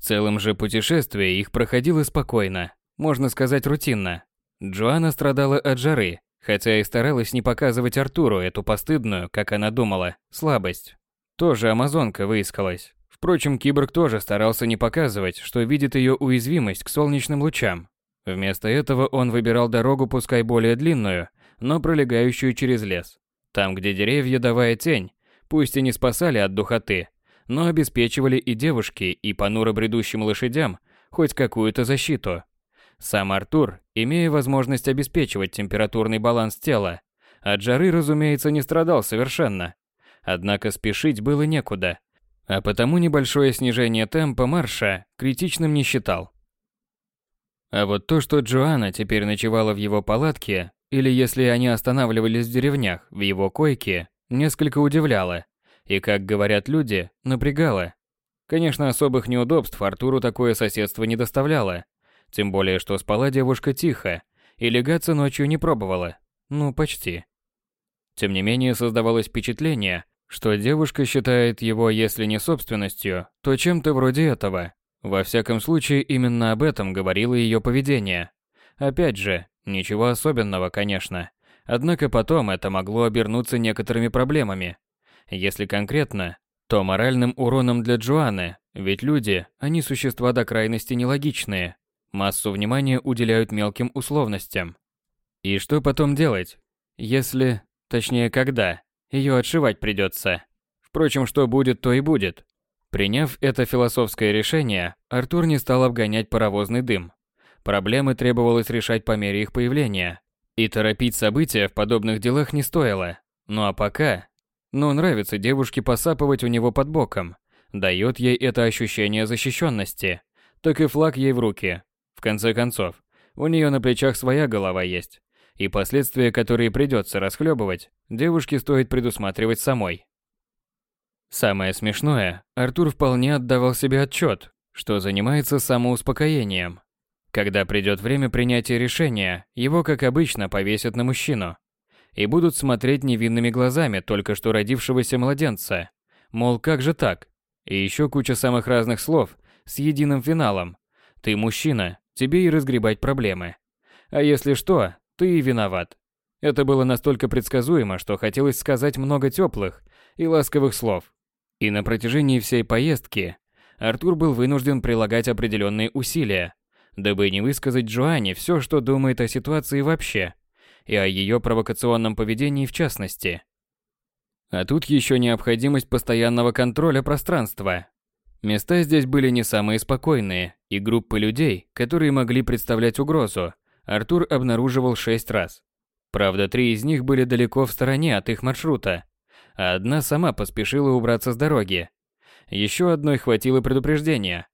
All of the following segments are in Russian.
В целом же путешествие их проходило спокойно, можно сказать рутинно. Джоанна страдала от жары, хотя и старалась не показывать Артуру эту постыдную, как она думала, слабость. Тоже амазонка выискалась. Впрочем, киборг тоже старался не показывать, что видит ее уязвимость к солнечным лучам. Вместо этого он выбирал дорогу пускай более длинную, но пролегающую через лес. Там, где деревья, давая тень, пусть и не спасали от духоты, но обеспечивали и девушке, и понуро бредущим лошадям хоть какую-то защиту. Сам Артур, имея возможность обеспечивать температурный баланс тела, от жары, разумеется, не страдал совершенно. Однако спешить было некуда, а потому небольшое снижение темпа марша критичным не считал. А вот то, что Джоанна теперь ночевала в его палатке, или если они останавливались в деревнях, в его койке, несколько удивляло. И, как говорят люди, напрягало. Конечно, особых неудобств Артуру такое соседство не доставляло. Тем более, что спала девушка тихо, и легаться ночью не пробовала. Ну, почти. Тем не менее, создавалось впечатление, что девушка считает его, если не собственностью, то чем-то вроде этого. Во всяком случае, именно об этом говорило ее поведение. Опять же, ничего особенного, конечно. Однако потом это могло обернуться некоторыми проблемами. Если конкретно, то моральным уроном для Джоанны, ведь люди, они существа до крайности нелогичные, массу внимания уделяют мелким условностям. И что потом делать, если, точнее когда, ее отшивать придется? Впрочем, что будет, то и будет. Приняв это философское решение, Артур не стал обгонять паровозный дым. Проблемы требовалось решать по мере их появления. И торопить события в подобных делах не стоило. Ну а пока... Ну, нравится девушке посапывать у него под боком. Дает ей это ощущение защищенности. Так и флаг ей в руки. В конце концов, у нее на плечах своя голова есть. И последствия, которые придется расхлебывать, девушке стоит предусматривать самой. Самое смешное, Артур вполне отдавал себе отчет, что занимается самоуспокоением. Когда придет время принятия решения, его, как обычно, повесят на мужчину. И будут смотреть невинными глазами только что родившегося младенца. Мол, как же так? И еще куча самых разных слов с единым финалом. Ты мужчина, тебе и разгребать проблемы. А если что, ты и виноват. Это было настолько предсказуемо, что хотелось сказать много теплых и ласковых слов. И на протяжении всей поездки Артур был вынужден прилагать определенные усилия, дабы не высказать Джоанне все, что думает о ситуации вообще, и о ее провокационном поведении в частности. А тут еще необходимость постоянного контроля пространства. Места здесь были не самые спокойные, и группы людей, которые могли представлять угрозу, Артур обнаруживал шесть раз. Правда, три из них были далеко в стороне от их маршрута, а одна сама поспешила убраться с дороги. Еще одной хватило предупреждения.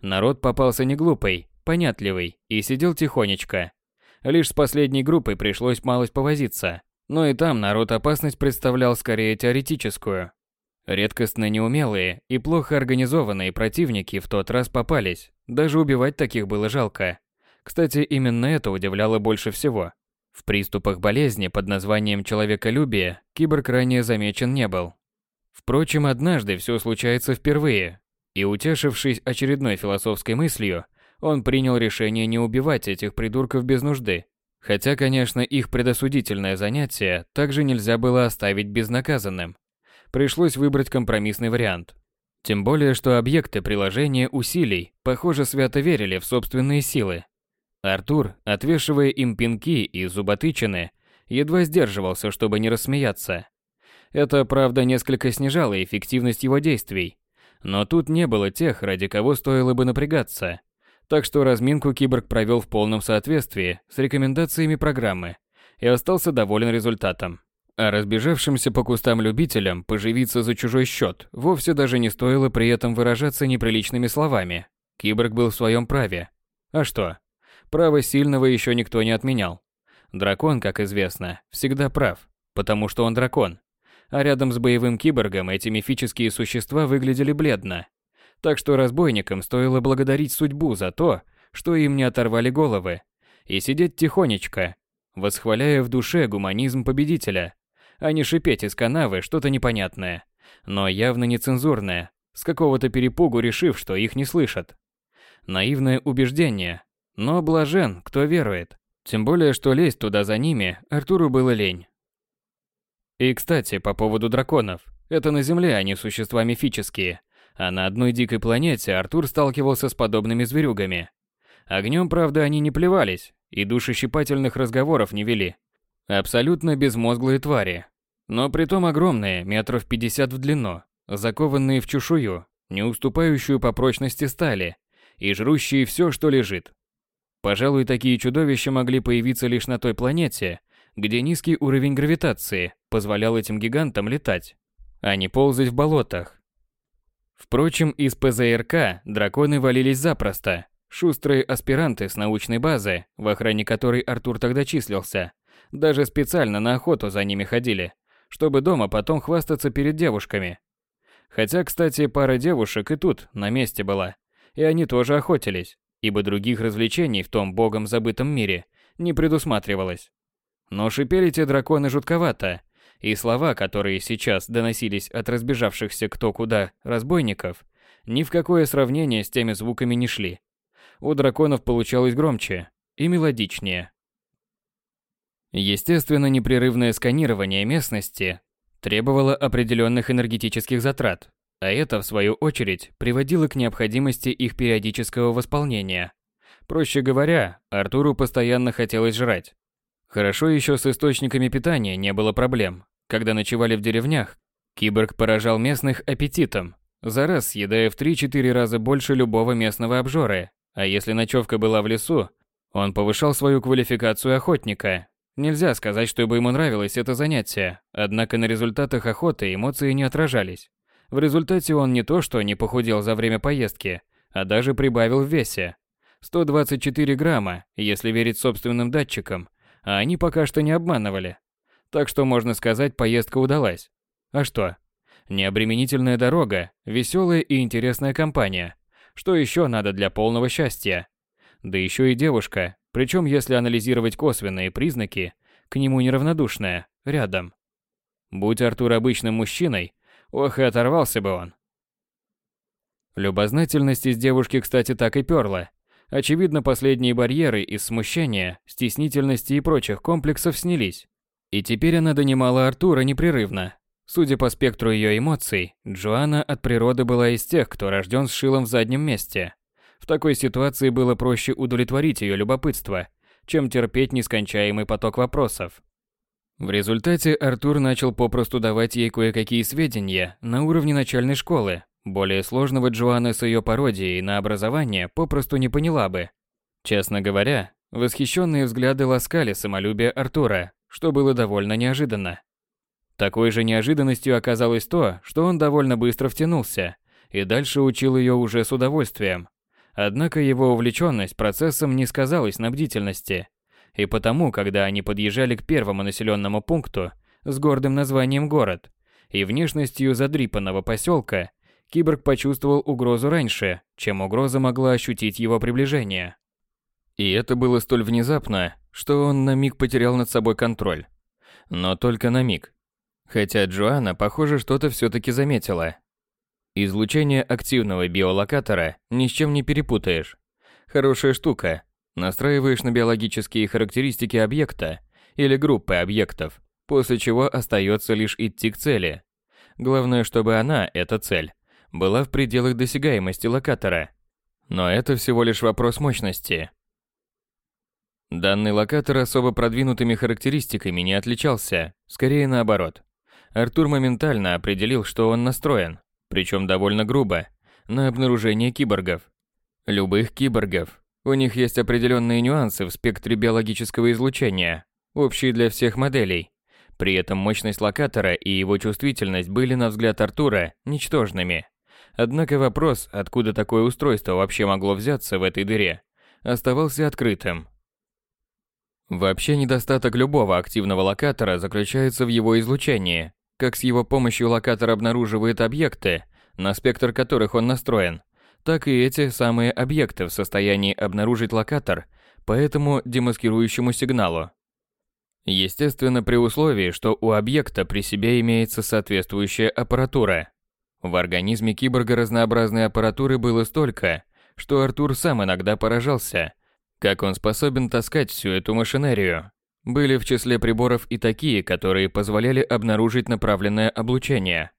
Народ попался не глупый, понятливый и сидел тихонечко. Лишь с последней группой пришлось малость повозиться, но и там народ опасность представлял скорее теоретическую. Редкостно неумелые и плохо организованные противники в тот раз попались, даже убивать таких было жалко. Кстати, именно это удивляло больше всего. В приступах болезни под названием человеколюбие киборг ранее замечен не был. Впрочем, однажды все случается впервые, и утешившись очередной философской мыслью, он принял решение не убивать этих придурков без нужды. Хотя, конечно, их предосудительное занятие также нельзя было оставить безнаказанным. Пришлось выбрать компромиссный вариант. Тем более, что объекты приложения усилий, похоже, свято верили в собственные силы. Артур, отвешивая им пинки и зуботычины, едва сдерживался, чтобы не рассмеяться. Это, правда, несколько снижало эффективность его действий. Но тут не было тех, ради кого стоило бы напрягаться. Так что разминку киборг провел в полном соответствии с рекомендациями программы и остался доволен результатом. А разбежавшимся по кустам любителям поживиться за чужой счет вовсе даже не стоило при этом выражаться неприличными словами. Киборг был в своем праве. А что? Право сильного еще никто не отменял. Дракон, как известно, всегда прав, потому что он дракон. А рядом с боевым киборгом эти мифические существа выглядели бледно. Так что разбойникам стоило благодарить судьбу за то, что им не оторвали головы, и сидеть тихонечко, восхваляя в душе гуманизм победителя, а не шипеть из канавы что-то непонятное, но явно нецензурное, с какого-то перепугу решив, что их не слышат. Наивное убеждение. Но блажен, кто верует. Тем более, что лезть туда за ними Артуру было лень. И, кстати, по поводу драконов. Это на Земле они существа мифические. А на одной дикой планете Артур сталкивался с подобными зверюгами. Огнем, правда, они не плевались и душещипательных разговоров не вели. Абсолютно безмозглые твари. Но притом огромные, метров 50 в длину, закованные в чешую, не уступающую по прочности стали, и жрущие все, что лежит. Пожалуй, такие чудовища могли появиться лишь на той планете, где низкий уровень гравитации позволял этим гигантам летать, а не ползать в болотах. Впрочем, из ПЗРК драконы валились запросто. Шустрые аспиранты с научной базы, в охране которой Артур тогда числился, даже специально на охоту за ними ходили, чтобы дома потом хвастаться перед девушками. Хотя, кстати, пара девушек и тут на месте была, и они тоже охотились, ибо других развлечений в том богом забытом мире не предусматривалось. Но шипели те драконы жутковато, и слова, которые сейчас доносились от разбежавшихся кто куда разбойников, ни в какое сравнение с теми звуками не шли. У драконов получалось громче и мелодичнее. Естественно, непрерывное сканирование местности требовало определенных энергетических затрат, а это, в свою очередь, приводило к необходимости их периодического восполнения. Проще говоря, Артуру постоянно хотелось жрать. Хорошо еще с источниками питания не было проблем. Когда ночевали в деревнях, киборг поражал местных аппетитом, за раз съедая в 3-4 раза больше любого местного обжоры. А если ночевка была в лесу, он повышал свою квалификацию охотника. Нельзя сказать, чтобы ему нравилось это занятие, однако на результатах охоты эмоции не отражались. В результате он не то что не похудел за время поездки, а даже прибавил в весе. 124 грамма, если верить собственным датчикам, а они пока что не обманывали. Так что можно сказать, поездка удалась. А что? Необременительная дорога, веселая и интересная компания. Что еще надо для полного счастья? Да еще и девушка, причем если анализировать косвенные признаки, к нему неравнодушная, рядом. Будь Артур обычным мужчиной, Ох, и оторвался бы он. Любознательность из девушки, кстати, так и перла. Очевидно, последние барьеры из смущения, стеснительности и прочих комплексов снялись. И теперь она донимала Артура непрерывно. Судя по спектру ее эмоций, Джоанна от природы была из тех, кто рожден с шилом в заднем месте. В такой ситуации было проще удовлетворить ее любопытство, чем терпеть нескончаемый поток вопросов. В результате Артур начал попросту давать ей кое-какие сведения на уровне начальной школы. Более сложного Джоанна с ее пародией на образование попросту не поняла бы. Честно говоря, восхищенные взгляды ласкали самолюбие Артура, что было довольно неожиданно. Такой же неожиданностью оказалось то, что он довольно быстро втянулся и дальше учил ее уже с удовольствием. Однако его увлеченность процессом не сказалась на бдительности – и потому, когда они подъезжали к первому населенному пункту с гордым названием «Город» и внешностью задрипанного поселка, киборг почувствовал угрозу раньше, чем угроза могла ощутить его приближение. И это было столь внезапно, что он на миг потерял над собой контроль. Но только на миг. Хотя Джоанна, похоже, что-то все-таки заметила. Излучение активного биолокатора ни с чем не перепутаешь. Хорошая штука, Настраиваешь на биологические характеристики объекта или группы объектов, после чего остается лишь идти к цели. Главное, чтобы она, эта цель, была в пределах досягаемости локатора. Но это всего лишь вопрос мощности. Данный локатор особо продвинутыми характеристиками не отличался, скорее наоборот. Артур моментально определил, что он настроен, причем довольно грубо, на обнаружение киборгов. Любых киборгов, у них есть определенные нюансы в спектре биологического излучения, общие для всех моделей. При этом мощность локатора и его чувствительность были, на взгляд Артура, ничтожными. Однако вопрос, откуда такое устройство вообще могло взяться в этой дыре, оставался открытым. Вообще недостаток любого активного локатора заключается в его излучении. Как с его помощью локатор обнаруживает объекты, на спектр которых он настроен, так и эти самые объекты в состоянии обнаружить локатор по этому демаскирующему сигналу. Естественно, при условии, что у объекта при себе имеется соответствующая аппаратура. В организме киборга разнообразной аппаратуры было столько, что Артур сам иногда поражался, как он способен таскать всю эту машинерию. Были в числе приборов и такие, которые позволяли обнаружить направленное облучение.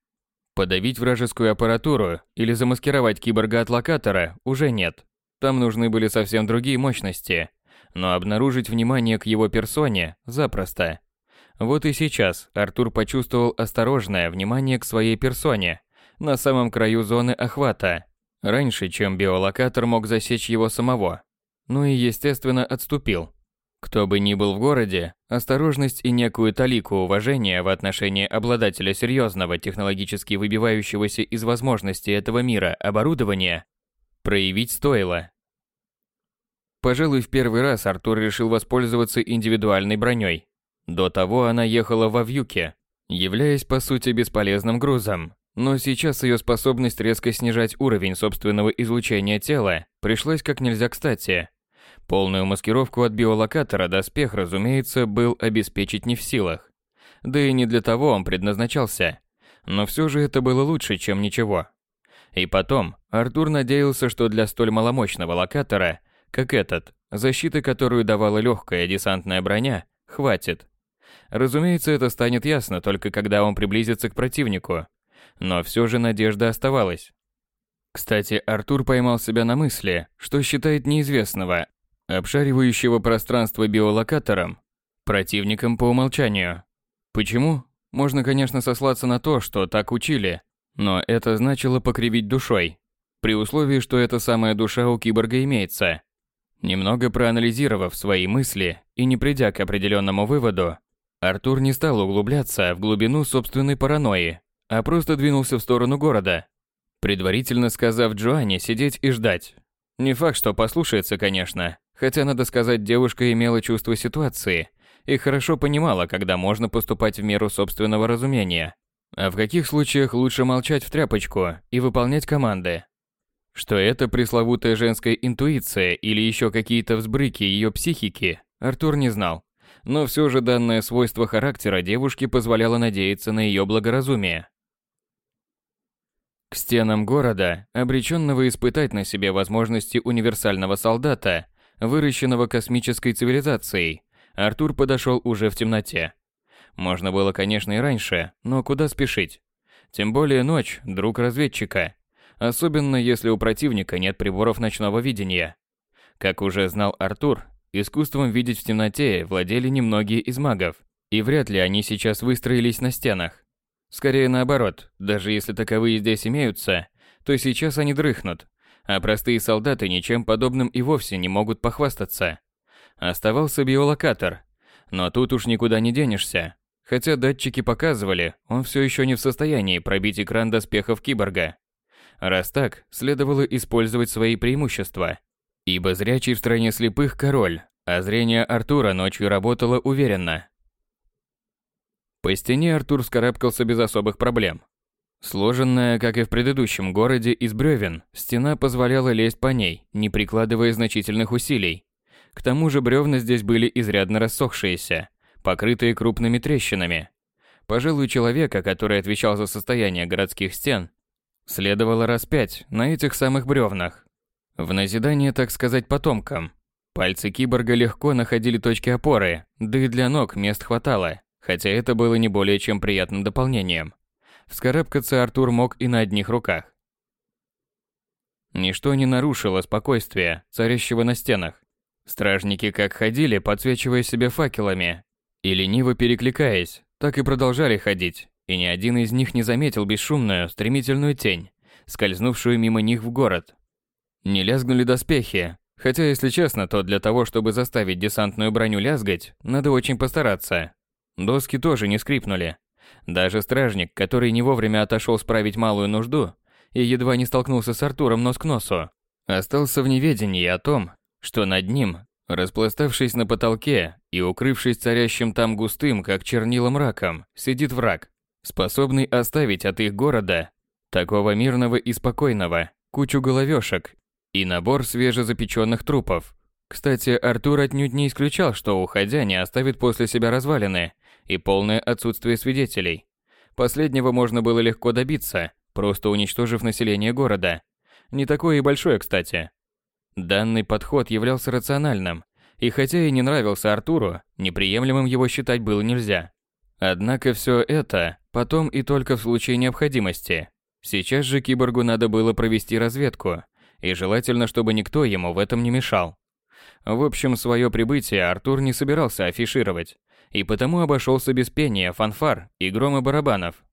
Подавить вражескую аппаратуру или замаскировать киборга от локатора уже нет. Там нужны были совсем другие мощности. Но обнаружить внимание к его персоне запросто. Вот и сейчас Артур почувствовал осторожное внимание к своей персоне на самом краю зоны охвата, раньше, чем биолокатор мог засечь его самого. Ну и, естественно, отступил. Кто бы ни был в городе, осторожность и некую талику уважения в отношении обладателя серьезного технологически выбивающегося из возможностей этого мира оборудования проявить стоило. Пожалуй, в первый раз Артур решил воспользоваться индивидуальной броней. До того она ехала во вьюке, являясь по сути бесполезным грузом. Но сейчас ее способность резко снижать уровень собственного излучения тела пришлась как нельзя кстати. Полную маскировку от биолокатора доспех, разумеется, был обеспечить не в силах. Да и не для того он предназначался. Но все же это было лучше, чем ничего. И потом, Артур надеялся, что для столь маломощного локатора, как этот, защиты, которую давала легкая десантная броня, хватит. Разумеется, это станет ясно только когда он приблизится к противнику. Но все же надежда оставалась. Кстати, Артур поймал себя на мысли, что считает неизвестного, обшаривающего пространство биолокатором, противником по умолчанию. Почему? Можно, конечно, сослаться на то, что так учили, но это значило покривить душой, при условии, что эта самая душа у киборга имеется. Немного проанализировав свои мысли и не придя к определенному выводу, Артур не стал углубляться в глубину собственной паранойи, а просто двинулся в сторону города, предварительно сказав Джоанне сидеть и ждать. Не факт, что послушается, конечно, хотя, надо сказать, девушка имела чувство ситуации и хорошо понимала, когда можно поступать в меру собственного разумения, а в каких случаях лучше молчать в тряпочку и выполнять команды. Что это пресловутая женская интуиция или еще какие-то взбрыки ее психики, Артур не знал но все же данное свойство характера девушки позволяло надеяться на ее благоразумие. К стенам города, обреченного испытать на себе возможности универсального солдата, выращенного космической цивилизацией, Артур подошел уже в темноте. Можно было, конечно, и раньше, но куда спешить? Тем более ночь – друг разведчика. Особенно если у противника нет приборов ночного видения. Как уже знал Артур, Искусством видеть в темноте владели немногие из магов, и вряд ли они сейчас выстроились на стенах. Скорее наоборот, даже если таковые здесь имеются, то сейчас они дрыхнут, а простые солдаты ничем подобным и вовсе не могут похвастаться. Оставался биолокатор, но тут уж никуда не денешься. Хотя датчики показывали, он все еще не в состоянии пробить экран доспехов киборга. Раз так, следовало использовать свои преимущества – Ибо зрячий в стране слепых король, а зрение Артура ночью работало уверенно. По стене Артур скарабкался без особых проблем. Сложенная, как и в предыдущем городе, из бревен, стена позволяла лезть по ней, не прикладывая значительных усилий. К тому же бревна здесь были изрядно рассохшиеся, покрытые крупными трещинами. Пожалуй, человека, который отвечал за состояние городских стен, следовало распять на этих самых бревнах, в назидание, так сказать, потомкам. Пальцы киборга легко находили точки опоры, да и для ног мест хватало, хотя это было не более чем приятным дополнением. Вскарабкаться Артур мог и на одних руках. Ничто не нарушило спокойствия, царящего на стенах. Стражники как ходили, подсвечивая себе факелами, и лениво перекликаясь, так и продолжали ходить, и ни один из них не заметил бесшумную, стремительную тень, скользнувшую мимо них в город. Не лязгнули доспехи, хотя, если честно, то для того, чтобы заставить десантную броню лязгать, надо очень постараться. Доски тоже не скрипнули. Даже стражник, который не вовремя отошел справить малую нужду и едва не столкнулся с Артуром нос к носу, остался в неведении о том, что над ним, распластавшись на потолке и укрывшись царящим там густым, как чернила мраком, сидит враг, способный оставить от их города, такого мирного и спокойного, кучу головешек и набор свежезапеченных трупов. Кстати, Артур отнюдь не исключал, что уходя не оставит после себя развалины и полное отсутствие свидетелей. Последнего можно было легко добиться, просто уничтожив население города. Не такое и большое, кстати. Данный подход являлся рациональным, и хотя и не нравился Артуру, неприемлемым его считать было нельзя. Однако все это потом и только в случае необходимости. Сейчас же киборгу надо было провести разведку, и желательно, чтобы никто ему в этом не мешал. В общем, свое прибытие Артур не собирался афишировать, и потому обошелся без пения, фанфар и грома барабанов.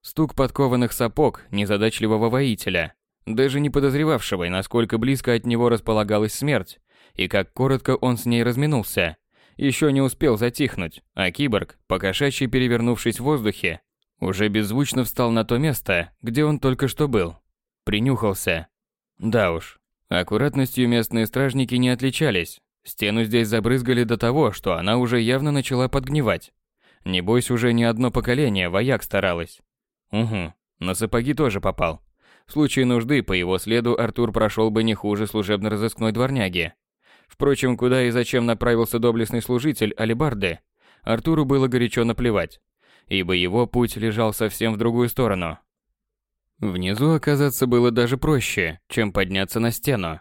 Стук подкованных сапог незадачливого воителя, даже не подозревавшего, насколько близко от него располагалась смерть, и как коротко он с ней разминулся, еще не успел затихнуть, а киборг, покошачьи перевернувшись в воздухе, уже беззвучно встал на то место, где он только что был. Принюхался. Да уж, аккуратностью местные стражники не отличались. Стену здесь забрызгали до того, что она уже явно начала подгнивать. Небось, уже не одно поколение вояк старалось. Угу, на сапоги тоже попал. В случае нужды по его следу Артур прошел бы не хуже служебно-розыскной дворняги. Впрочем, куда и зачем направился доблестный служитель Алибарды, Артуру было горячо наплевать, ибо его путь лежал совсем в другую сторону. Внизу оказаться было даже проще, чем подняться на стену.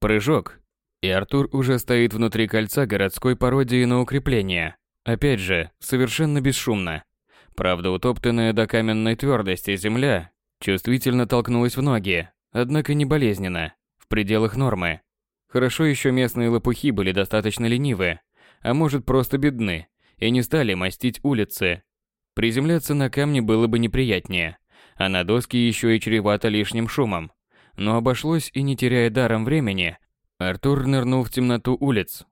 Прыжок, и Артур уже стоит внутри кольца городской пародии на укрепление. Опять же, совершенно бесшумно. Правда, утоптанная до каменной твердости земля чувствительно толкнулась в ноги, однако не болезненно, в пределах нормы. Хорошо еще местные лопухи были достаточно ленивы, а может просто бедны, и не стали мастить улицы. Приземляться на камни было бы неприятнее, а на доски еще и чревато лишним шумом. Но обошлось и не теряя даром времени, Артур нырнул в темноту улиц.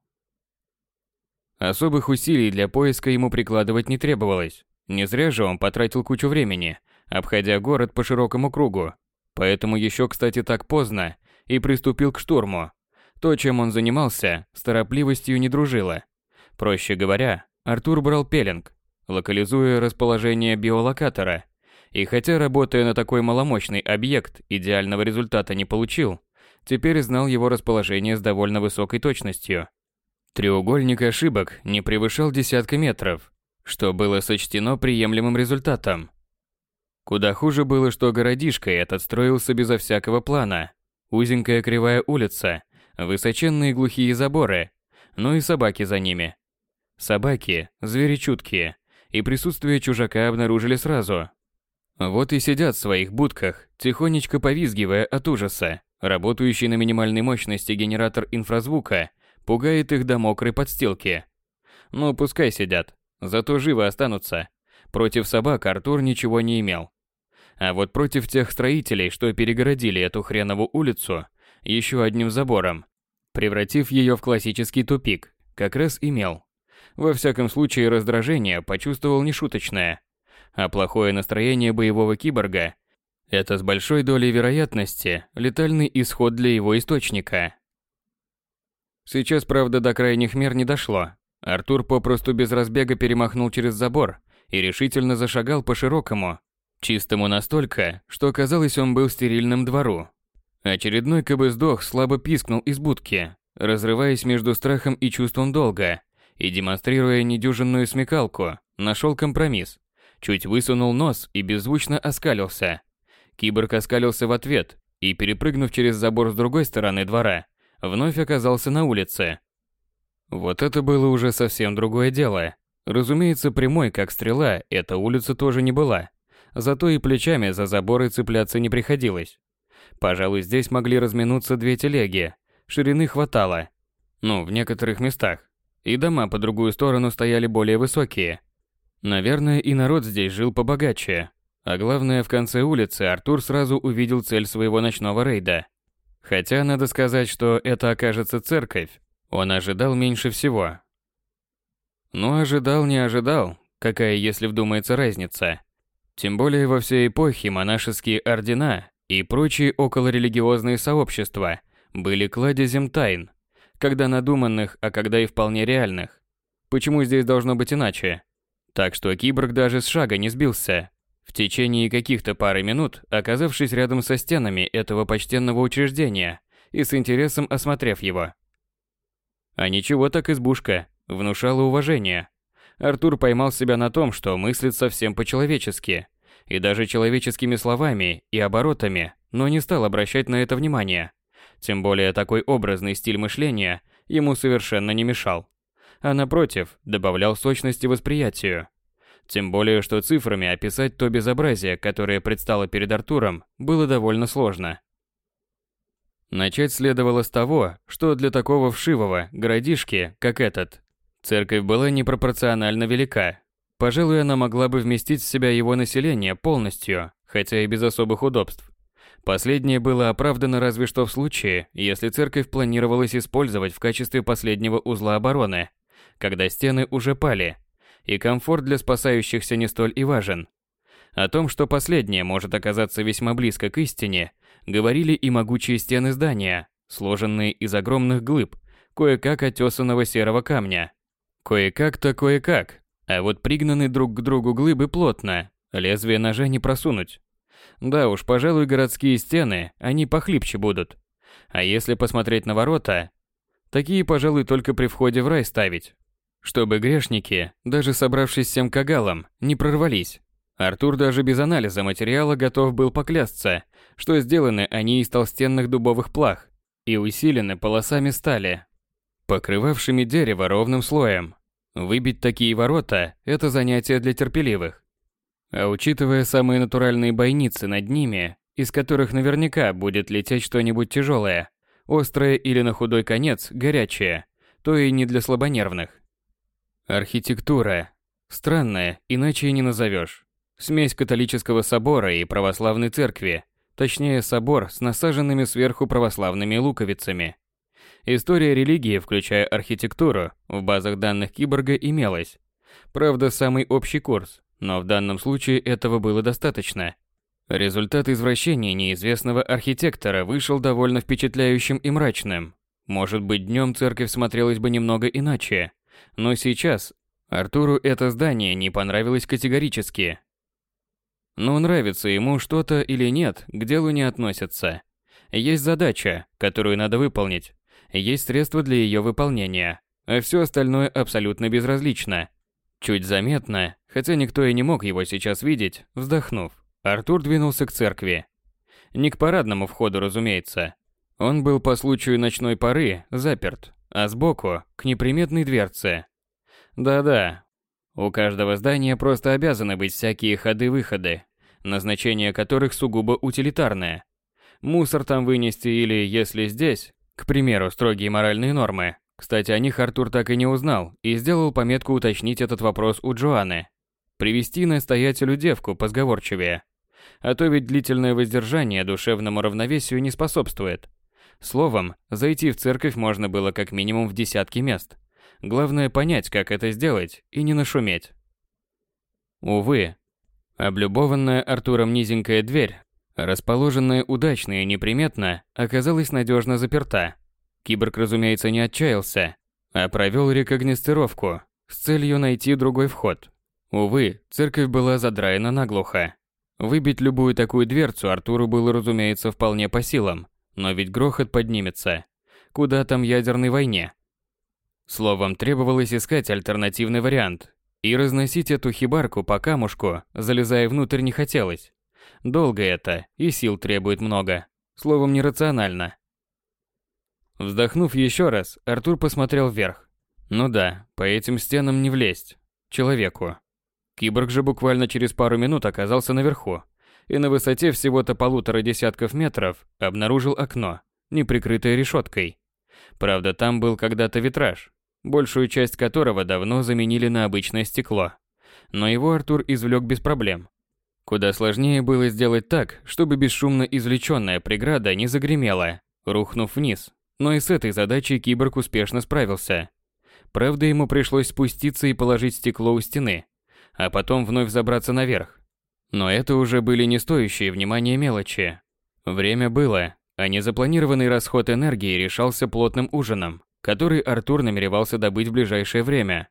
Особых усилий для поиска ему прикладывать не требовалось. Не зря же он потратил кучу времени, обходя город по широкому кругу. Поэтому еще, кстати, так поздно и приступил к штурму. То, чем он занимался, с торопливостью не дружило. Проще говоря, Артур брал пеленг, локализуя расположение биолокатора. И хотя, работая на такой маломощный объект, идеального результата не получил, теперь знал его расположение с довольно высокой точностью. Треугольник ошибок не превышал десятка метров, что было сочтено приемлемым результатом. Куда хуже было, что городишко этот строился безо всякого плана. Узенькая кривая улица, высоченные глухие заборы, ну и собаки за ними. Собаки – звери чуткие, и присутствие чужака обнаружили сразу. Вот и сидят в своих будках, тихонечко повизгивая от ужаса. Работающий на минимальной мощности генератор инфразвука пугает их до мокрой подстилки. Ну, пускай сидят, зато живы останутся. Против собак Артур ничего не имел. А вот против тех строителей, что перегородили эту хренову улицу, еще одним забором, превратив ее в классический тупик, как раз имел. Во всяком случае, раздражение почувствовал нешуточное. А плохое настроение боевого киборга – это с большой долей вероятности летальный исход для его источника. Сейчас, правда, до крайних мер не дошло. Артур попросту без разбега перемахнул через забор и решительно зашагал по широкому, чистому настолько, что казалось он был стерильным двору, Очередной кабыздох слабо пискнул из будки, разрываясь между страхом и чувством долга, и, демонстрируя недюжинную смекалку, нашел компромисс. Чуть высунул нос и беззвучно оскалился. Киборг оскалился в ответ и, перепрыгнув через забор с другой стороны двора, вновь оказался на улице. Вот это было уже совсем другое дело. Разумеется, прямой, как стрела, эта улица тоже не была. Зато и плечами за заборы цепляться не приходилось. Пожалуй, здесь могли разминуться две телеги. Ширины хватало. Ну, в некоторых местах. И дома по другую сторону стояли более высокие. Наверное, и народ здесь жил побогаче. А главное, в конце улицы Артур сразу увидел цель своего ночного рейда. Хотя надо сказать, что это окажется церковь, он ожидал меньше всего. Но ожидал, не ожидал, какая, если вдумается, разница. Тем более во всей эпохе монашеские ордена и прочие околорелигиозные сообщества были кладезем тайн, когда надуманных, а когда и вполне реальных. Почему здесь должно быть иначе? Так что киборг даже с шага не сбился. В течение каких-то пары минут, оказавшись рядом со стенами этого почтенного учреждения и с интересом осмотрев его. А ничего так избушка, внушала уважение. Артур поймал себя на том, что мыслит совсем по-человечески – и даже человеческими словами и оборотами, но не стал обращать на это внимание. Тем более такой образный стиль мышления ему совершенно не мешал. А напротив, добавлял сочности восприятию. Тем более, что цифрами описать то безобразие, которое предстало перед Артуром, было довольно сложно. Начать следовало с того, что для такого вшивого городишки, как этот, церковь была непропорционально велика. Пожалуй, она могла бы вместить в себя его население полностью, хотя и без особых удобств. Последнее было оправдано разве что в случае, если церковь планировалась использовать в качестве последнего узла обороны, когда стены уже пали, и комфорт для спасающихся не столь и важен. О том, что последнее может оказаться весьма близко к истине, говорили и могучие стены здания, сложенные из огромных глыб, кое-как отесанного серого камня. Кое-как-то кое-как, а вот пригнаны друг к другу глыбы плотно, лезвие ножа не просунуть. Да уж, пожалуй, городские стены, они похлипче будут. А если посмотреть на ворота, такие, пожалуй, только при входе в рай ставить. Чтобы грешники, даже собравшись всем кагалом, не прорвались. Артур даже без анализа материала готов был поклясться, что сделаны они из толстенных дубовых плах и усилены полосами стали, покрывавшими дерево ровным слоем. Выбить такие ворота – это занятие для терпеливых. А учитывая самые натуральные бойницы над ними, из которых наверняка будет лететь что-нибудь тяжелое, острое или на худой конец горячее, то и не для слабонервных. Архитектура. Странная, иначе и не назовешь. Смесь католического собора и православной церкви, точнее собор с насаженными сверху православными луковицами. История религии, включая архитектуру, в базах данных киборга имелась. Правда, самый общий курс, но в данном случае этого было достаточно. Результат извращения неизвестного архитектора вышел довольно впечатляющим и мрачным. Может быть, днем церковь смотрелась бы немного иначе, но сейчас Артуру это здание не понравилось категорически. Но нравится ему что-то или нет, к делу не относится. Есть задача, которую надо выполнить. Есть средства для ее выполнения. А все остальное абсолютно безразлично. Чуть заметно, хотя никто и не мог его сейчас видеть, вздохнув, Артур двинулся к церкви. Не к парадному входу, разумеется. Он был по случаю ночной поры заперт, а сбоку – к неприметной дверце. Да-да, у каждого здания просто обязаны быть всякие ходы-выходы, назначение которых сугубо утилитарное. Мусор там вынести или, если здесь, к примеру, строгие моральные нормы. Кстати, о них Артур так и не узнал и сделал пометку уточнить этот вопрос у Джоанны. Привести настоятелю девку позговорчивее. А то ведь длительное воздержание душевному равновесию не способствует. Словом, зайти в церковь можно было как минимум в десятки мест. Главное понять, как это сделать, и не нашуметь. Увы, облюбованная Артуром низенькая дверь, расположенная удачно и неприметно, оказалась надежно заперта. Киборг, разумеется, не отчаялся, а провел рекогностировку с целью найти другой вход. Увы, церковь была задраена наглухо. Выбить любую такую дверцу Артуру было, разумеется, вполне по силам, но ведь грохот поднимется. Куда там ядерной войне? Словом, требовалось искать альтернативный вариант. И разносить эту хибарку по камушку, залезая внутрь, не хотелось. Долго это, и сил требует много. Словом, нерационально. Вздохнув еще раз, Артур посмотрел вверх. Ну да, по этим стенам не влезть. Человеку. Киборг же буквально через пару минут оказался наверху. И на высоте всего-то полутора десятков метров обнаружил окно, не прикрытое решеткой. Правда, там был когда-то витраж, большую часть которого давно заменили на обычное стекло. Но его Артур извлек без проблем. Куда сложнее было сделать так, чтобы бесшумно извлеченная преграда не загремела, рухнув вниз. Но и с этой задачей киборг успешно справился. Правда, ему пришлось спуститься и положить стекло у стены, а потом вновь забраться наверх. Но это уже были не стоящие внимания мелочи. Время было, а незапланированный расход энергии решался плотным ужином который Артур намеревался добыть в ближайшее время.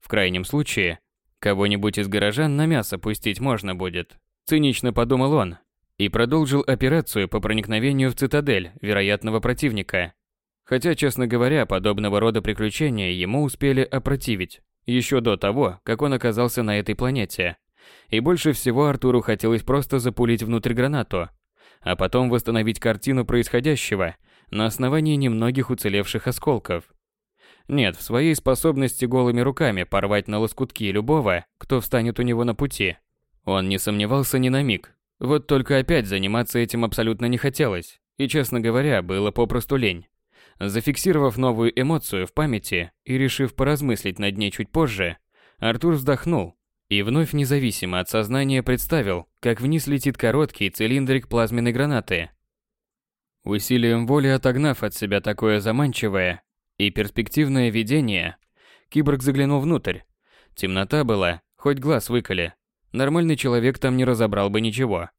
В крайнем случае, кого-нибудь из горожан на мясо пустить можно будет. Цинично подумал он и продолжил операцию по проникновению в цитадель вероятного противника. Хотя, честно говоря, подобного рода приключения ему успели опротивить еще до того, как он оказался на этой планете. И больше всего Артуру хотелось просто запулить внутрь гранату, а потом восстановить картину происходящего на основании немногих уцелевших осколков. Нет, в своей способности голыми руками порвать на лоскутки любого, кто встанет у него на пути. Он не сомневался ни на миг. Вот только опять заниматься этим абсолютно не хотелось, и, честно говоря, было попросту лень. Зафиксировав новую эмоцию в памяти и решив поразмыслить над ней чуть позже, Артур вздохнул и вновь независимо от сознания представил, как вниз летит короткий цилиндрик плазменной гранаты. Усилием воли отогнав от себя такое заманчивое и перспективное видение, киборг заглянул внутрь. Темнота была, хоть глаз выколи. Нормальный человек там не разобрал бы ничего.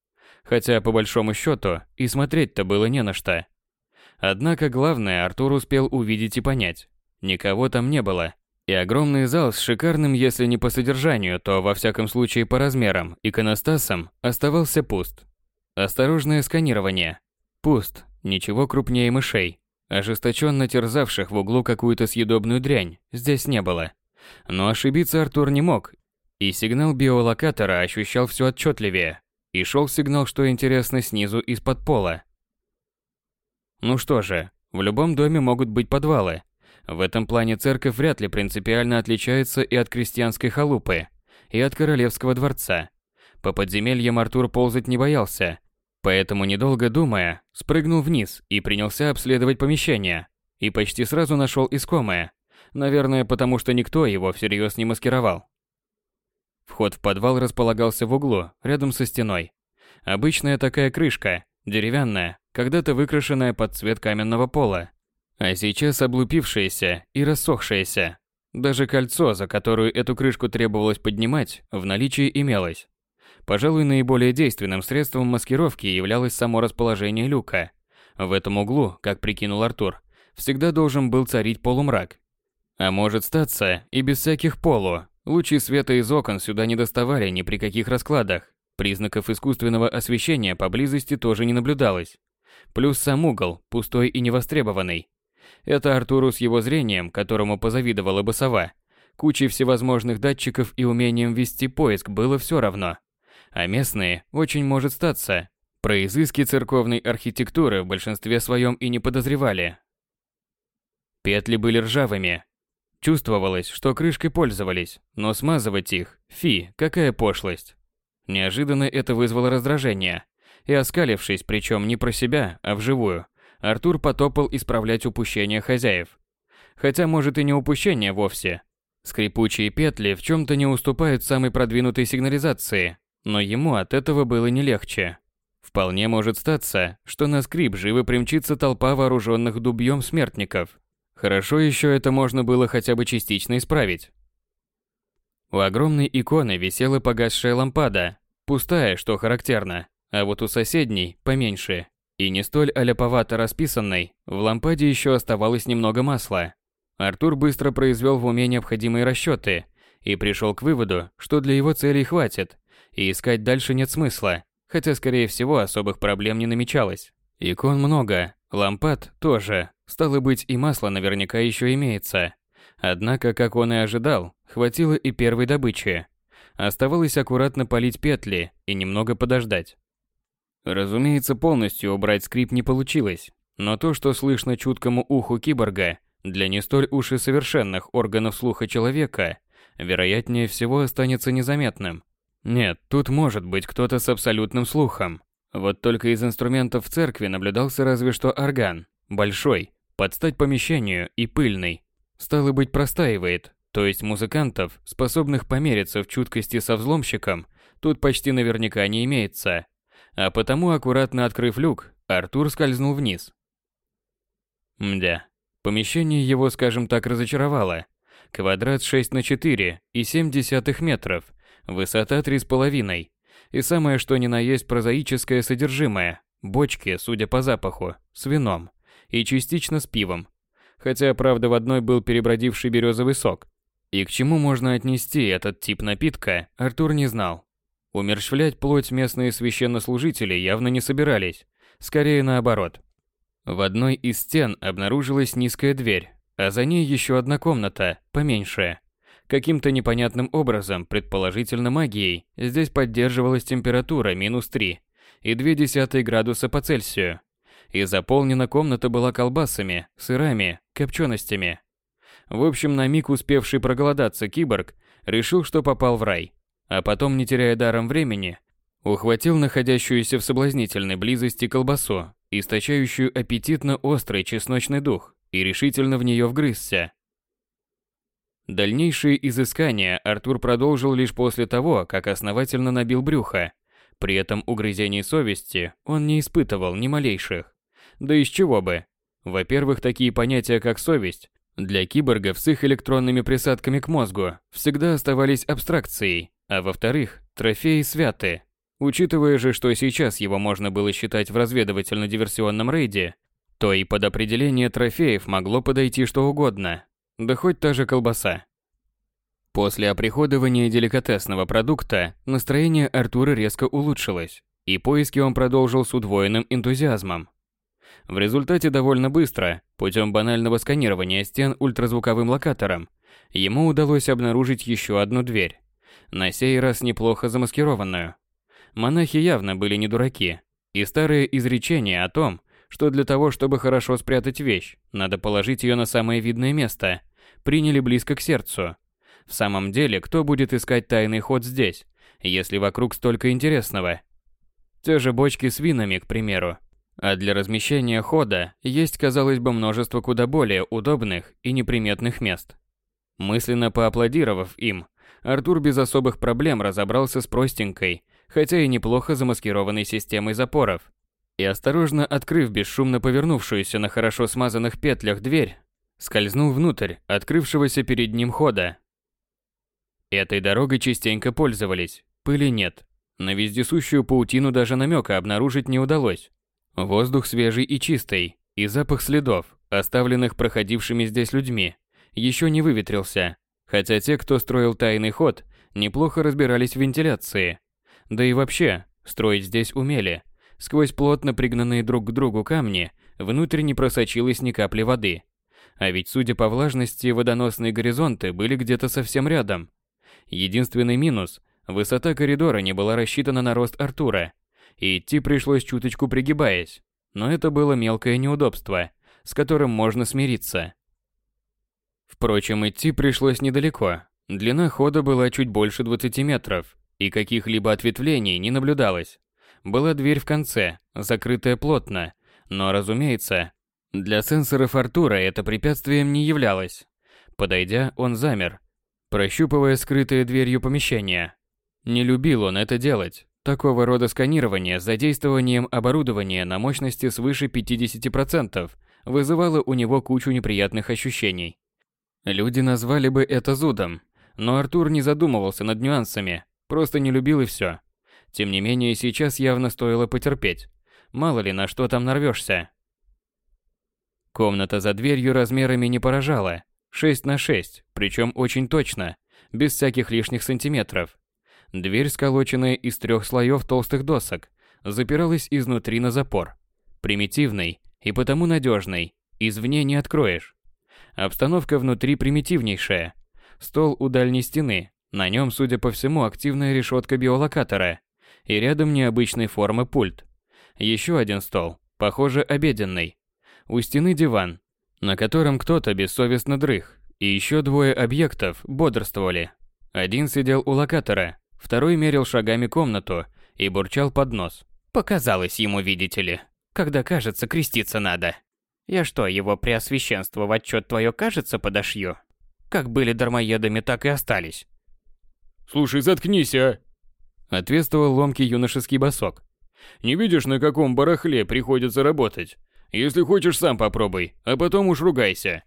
Хотя, по большому счету, и смотреть-то было не на что. Однако главное Артур успел увидеть и понять. Никого там не было. И огромный зал с шикарным, если не по содержанию, то во всяком случае по размерам, иконостасом оставался пуст. Осторожное сканирование. Пуст, ничего крупнее мышей. Ожесточенно терзавших в углу какую-то съедобную дрянь, здесь не было. Но ошибиться Артур не мог, и сигнал биолокатора ощущал все отчетливее. И шел сигнал, что интересно, снизу из-под пола. Ну что же, в любом доме могут быть подвалы. В этом плане церковь вряд ли принципиально отличается и от крестьянской халупы, и от королевского дворца. По подземельям Артур ползать не боялся, Поэтому, недолго думая, спрыгнул вниз и принялся обследовать помещение. И почти сразу нашел искомое. Наверное, потому что никто его всерьез не маскировал. Вход в подвал располагался в углу, рядом со стеной. Обычная такая крышка, деревянная, когда-то выкрашенная под цвет каменного пола, а сейчас облупившаяся и рассохшаяся. Даже кольцо, за которую эту крышку требовалось поднимать, в наличии имелось. Пожалуй, наиболее действенным средством маскировки являлось само расположение люка. В этом углу, как прикинул Артур, всегда должен был царить полумрак. А может статься и без всяких полу. Лучи света из окон сюда не доставали ни при каких раскладах. Признаков искусственного освещения поблизости тоже не наблюдалось. Плюс сам угол, пустой и невостребованный. Это Артуру с его зрением, которому позавидовала бы сова, кучей всевозможных датчиков и умением вести поиск было все равно а местные, очень может статься, про изыски церковной архитектуры в большинстве своем и не подозревали. Петли были ржавыми. Чувствовалось, что крышкой пользовались, но смазывать их, фи, какая пошлость. Неожиданно это вызвало раздражение, и оскалившись, причем не про себя, а вживую, Артур потопал исправлять упущения хозяев. Хотя, может, и не упущение вовсе. Скрипучие петли в чем-то не уступают самой продвинутой сигнализации, но ему от этого было не легче. Вполне может статься, что на скрип живо примчится толпа вооруженных дубьем смертников. Хорошо еще это можно было хотя бы частично исправить. У огромной иконы висела погасшая лампада, пустая, что характерно, а вот у соседней, поменьше, и не столь аляповато расписанной, в лампаде еще оставалось немного масла. Артур быстро произвел в уме необходимые расчеты и пришел к выводу, что для его целей хватит, и искать дальше нет смысла, хотя, скорее всего, особых проблем не намечалось. Икон много, лампад тоже, стало быть, и масло наверняка еще имеется. Однако, как он и ожидал, хватило и первой добычи. Оставалось аккуратно полить петли и немного подождать. Разумеется, полностью убрать скрип не получилось, но то, что слышно чуткому уху киборга, для не столь уж и совершенных органов слуха человека, вероятнее всего останется незаметным. Нет, тут может быть кто-то с абсолютным слухом. Вот только из инструментов в церкви наблюдался разве что орган. Большой, под стать помещению и пыльный. Стало быть, простаивает. То есть музыкантов, способных помериться в чуткости со взломщиком, тут почти наверняка не имеется. А потому, аккуратно открыв люк, Артур скользнул вниз. Мдя. Помещение его, скажем так, разочаровало. Квадрат 6 на 4 и 7 десятых метров – Высота три с половиной. И самое что ни на есть прозаическое содержимое. Бочки, судя по запаху, с вином. И частично с пивом. Хотя, правда, в одной был перебродивший березовый сок. И к чему можно отнести этот тип напитка, Артур не знал. Умерщвлять плоть местные священнослужители явно не собирались. Скорее наоборот. В одной из стен обнаружилась низкая дверь, а за ней еще одна комната, поменьше. Каким-то непонятным образом, предположительно магией, здесь поддерживалась температура минус 3 и 0,2 градуса по Цельсию. И заполнена комната была колбасами, сырами, копченостями. В общем, на миг успевший проголодаться киборг решил, что попал в рай. А потом, не теряя даром времени, ухватил находящуюся в соблазнительной близости колбасу, источающую аппетитно острый чесночный дух, и решительно в нее вгрызся. Дальнейшие изыскания Артур продолжил лишь после того, как основательно набил брюхо. При этом угрызений совести он не испытывал ни малейших. Да из чего бы? Во-первых, такие понятия, как совесть, для киборгов с их электронными присадками к мозгу всегда оставались абстракцией, а во-вторых, трофеи святы. Учитывая же, что сейчас его можно было считать в разведывательно-диверсионном рейде, то и под определение трофеев могло подойти что угодно, да хоть та же колбаса. После оприходования деликатесного продукта настроение Артура резко улучшилось, и поиски он продолжил с удвоенным энтузиазмом. В результате довольно быстро, путем банального сканирования стен ультразвуковым локатором, ему удалось обнаружить еще одну дверь, на сей раз неплохо замаскированную. Монахи явно были не дураки, и старое изречение о том, что для того, чтобы хорошо спрятать вещь, надо положить ее на самое видное место, приняли близко к сердцу. В самом деле, кто будет искать тайный ход здесь, если вокруг столько интересного? Те же бочки с винами, к примеру. А для размещения хода есть, казалось бы, множество куда более удобных и неприметных мест. Мысленно поаплодировав им, Артур без особых проблем разобрался с простенькой, хотя и неплохо замаскированной системой запоров, и осторожно открыв бесшумно повернувшуюся на хорошо смазанных петлях дверь, скользнул внутрь открывшегося перед ним хода. Этой дорогой частенько пользовались, пыли нет. На вездесущую паутину даже намека обнаружить не удалось. Воздух свежий и чистый, и запах следов, оставленных проходившими здесь людьми, еще не выветрился. Хотя те, кто строил тайный ход, неплохо разбирались в вентиляции. Да и вообще, строить здесь умели. Сквозь плотно пригнанные друг к другу камни внутрь не просочилось ни капли воды. А ведь, судя по влажности, водоносные горизонты были где-то совсем рядом. Единственный минус – высота коридора не была рассчитана на рост Артура, и идти пришлось чуточку пригибаясь. Но это было мелкое неудобство, с которым можно смириться. Впрочем, идти пришлось недалеко. Длина хода была чуть больше 20 метров, и каких-либо ответвлений не наблюдалось. Была дверь в конце, закрытая плотно, но, разумеется, для сенсоров Артура это препятствием не являлось. Подойдя, он замер, прощупывая скрытое дверью помещение. Не любил он это делать. Такого рода сканирование с задействованием оборудования на мощности свыше 50% вызывало у него кучу неприятных ощущений. Люди назвали бы это зудом, но Артур не задумывался над нюансами, просто не любил и все. Тем не менее, сейчас явно стоило потерпеть. Мало ли на что там нарвешься. Комната за дверью размерами не поражала. 6 на 6, причем очень точно, без всяких лишних сантиметров. Дверь, сколоченная из трех слоев толстых досок, запиралась изнутри на запор. Примитивный и потому надежный, извне не откроешь. Обстановка внутри примитивнейшая. Стол у дальней стены, на нем, судя по всему, активная решетка биолокатора, и рядом необычной формы пульт. Еще один стол, похоже, обеденный. У стены диван, на котором кто-то бессовестно дрых, и еще двое объектов бодрствовали. Один сидел у локатора, второй мерил шагами комнату и бурчал под нос. Показалось ему, видите ли, когда кажется, креститься надо. Я что, его преосвященство в отчет твое кажется подошью? Как были дармоедами, так и остались. Слушай, заткнись, а! Ответствовал ломкий юношеский босок. Не видишь, на каком барахле приходится работать? Если хочешь, сам попробуй, а потом уж ругайся.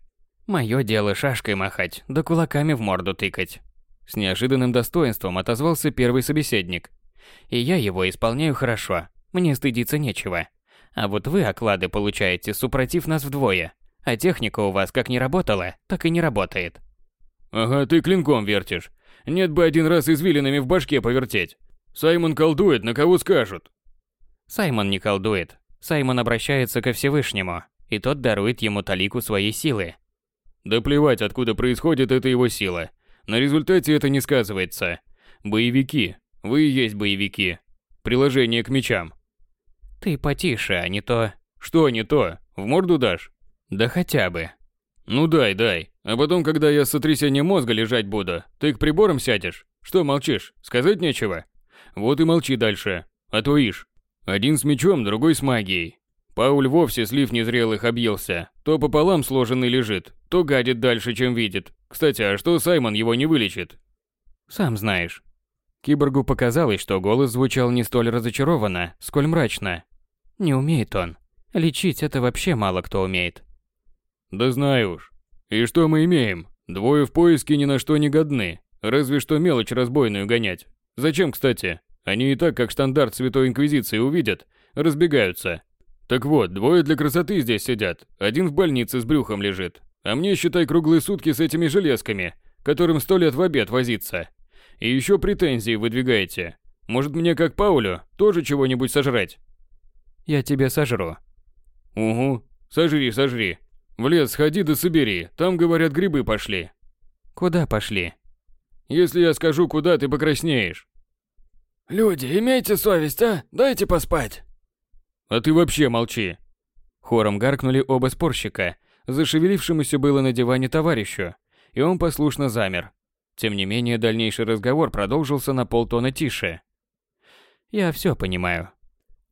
Мое дело шашкой махать, да кулаками в морду тыкать. С неожиданным достоинством отозвался первый собеседник. И я его исполняю хорошо, мне стыдиться нечего. А вот вы оклады получаете, супротив нас вдвое. А техника у вас как не работала, так и не работает. Ага, ты клинком вертишь. Нет бы один раз извилинами в башке повертеть. Саймон колдует, на кого скажут. Саймон не колдует. Саймон обращается ко Всевышнему, и тот дарует ему талику своей силы. Да плевать, откуда происходит эта его сила. На результате это не сказывается. Боевики. Вы и есть боевики. Приложение к мечам. Ты потише, а не то... Что не то? В морду дашь? Да хотя бы. Ну дай, дай. А потом, когда я с сотрясением мозга лежать буду, ты к приборам сядешь? Что молчишь? Сказать нечего? Вот и молчи дальше. А то ишь. Один с мечом, другой с магией. Пауль вовсе слив незрелых объелся. То пополам сложенный лежит, то гадит дальше, чем видит. Кстати, а что Саймон его не вылечит? Сам знаешь. Киборгу показалось, что голос звучал не столь разочарованно, сколь мрачно. Не умеет он. Лечить это вообще мало кто умеет. Да знаю уж. И что мы имеем? Двое в поиске ни на что не годны. Разве что мелочь разбойную гонять. Зачем, кстати? Они и так, как стандарт Святой Инквизиции увидят, разбегаются. Так вот, двое для красоты здесь сидят. Один в больнице с брюхом лежит. А мне, считай, круглые сутки с этими железками, которым сто лет в обед возиться. И еще претензии выдвигаете. Может мне, как Паулю, тоже чего-нибудь сожрать? Я тебе сожру. Угу, сожри, сожри. В лес сходи да собери, там, говорят, грибы пошли. Куда пошли? Если я скажу, куда, ты покраснеешь. Люди, имейте совесть, а? Дайте поспать. А ты вообще молчи. Хором гаркнули оба спорщика, зашевелившемуся было на диване товарищу, и он послушно замер. Тем не менее, дальнейший разговор продолжился на полтона тише. «Я все понимаю».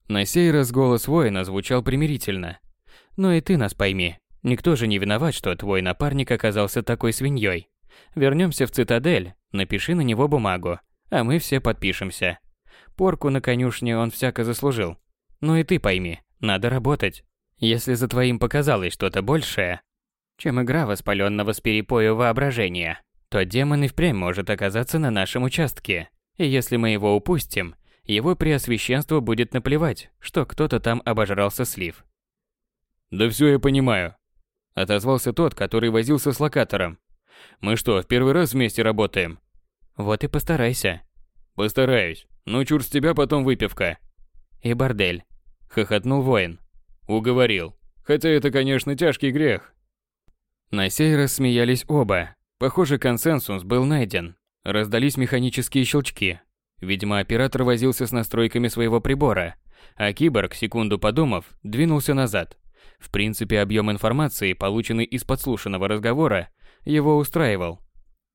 На сей раз голос воина звучал примирительно. «Но и ты нас пойми. Никто же не виноват, что твой напарник оказался такой свиньей. Вернемся в цитадель, напиши на него бумагу, а мы все подпишемся. Порку на конюшне он всяко заслужил. Ну и ты пойми, надо работать. Если за твоим показалось что-то большее, чем игра воспаленного с перепою воображения, то демон и впрямь может оказаться на нашем участке. И если мы его упустим, его преосвященство будет наплевать, что кто-то там обожрался слив. «Да все я понимаю», — отозвался тот, который возился с локатором. «Мы что, в первый раз вместе работаем?» «Вот и постарайся». «Постараюсь. Ну, чур с тебя потом выпивка». «И бордель», — хохотнул воин. «Уговорил. Хотя это, конечно, тяжкий грех». На сей раз смеялись оба. Похоже, консенсус был найден. Раздались механические щелчки. Видимо, оператор возился с настройками своего прибора, а киборг, секунду подумав, двинулся назад. В принципе, объем информации, полученный из подслушанного разговора, его устраивал.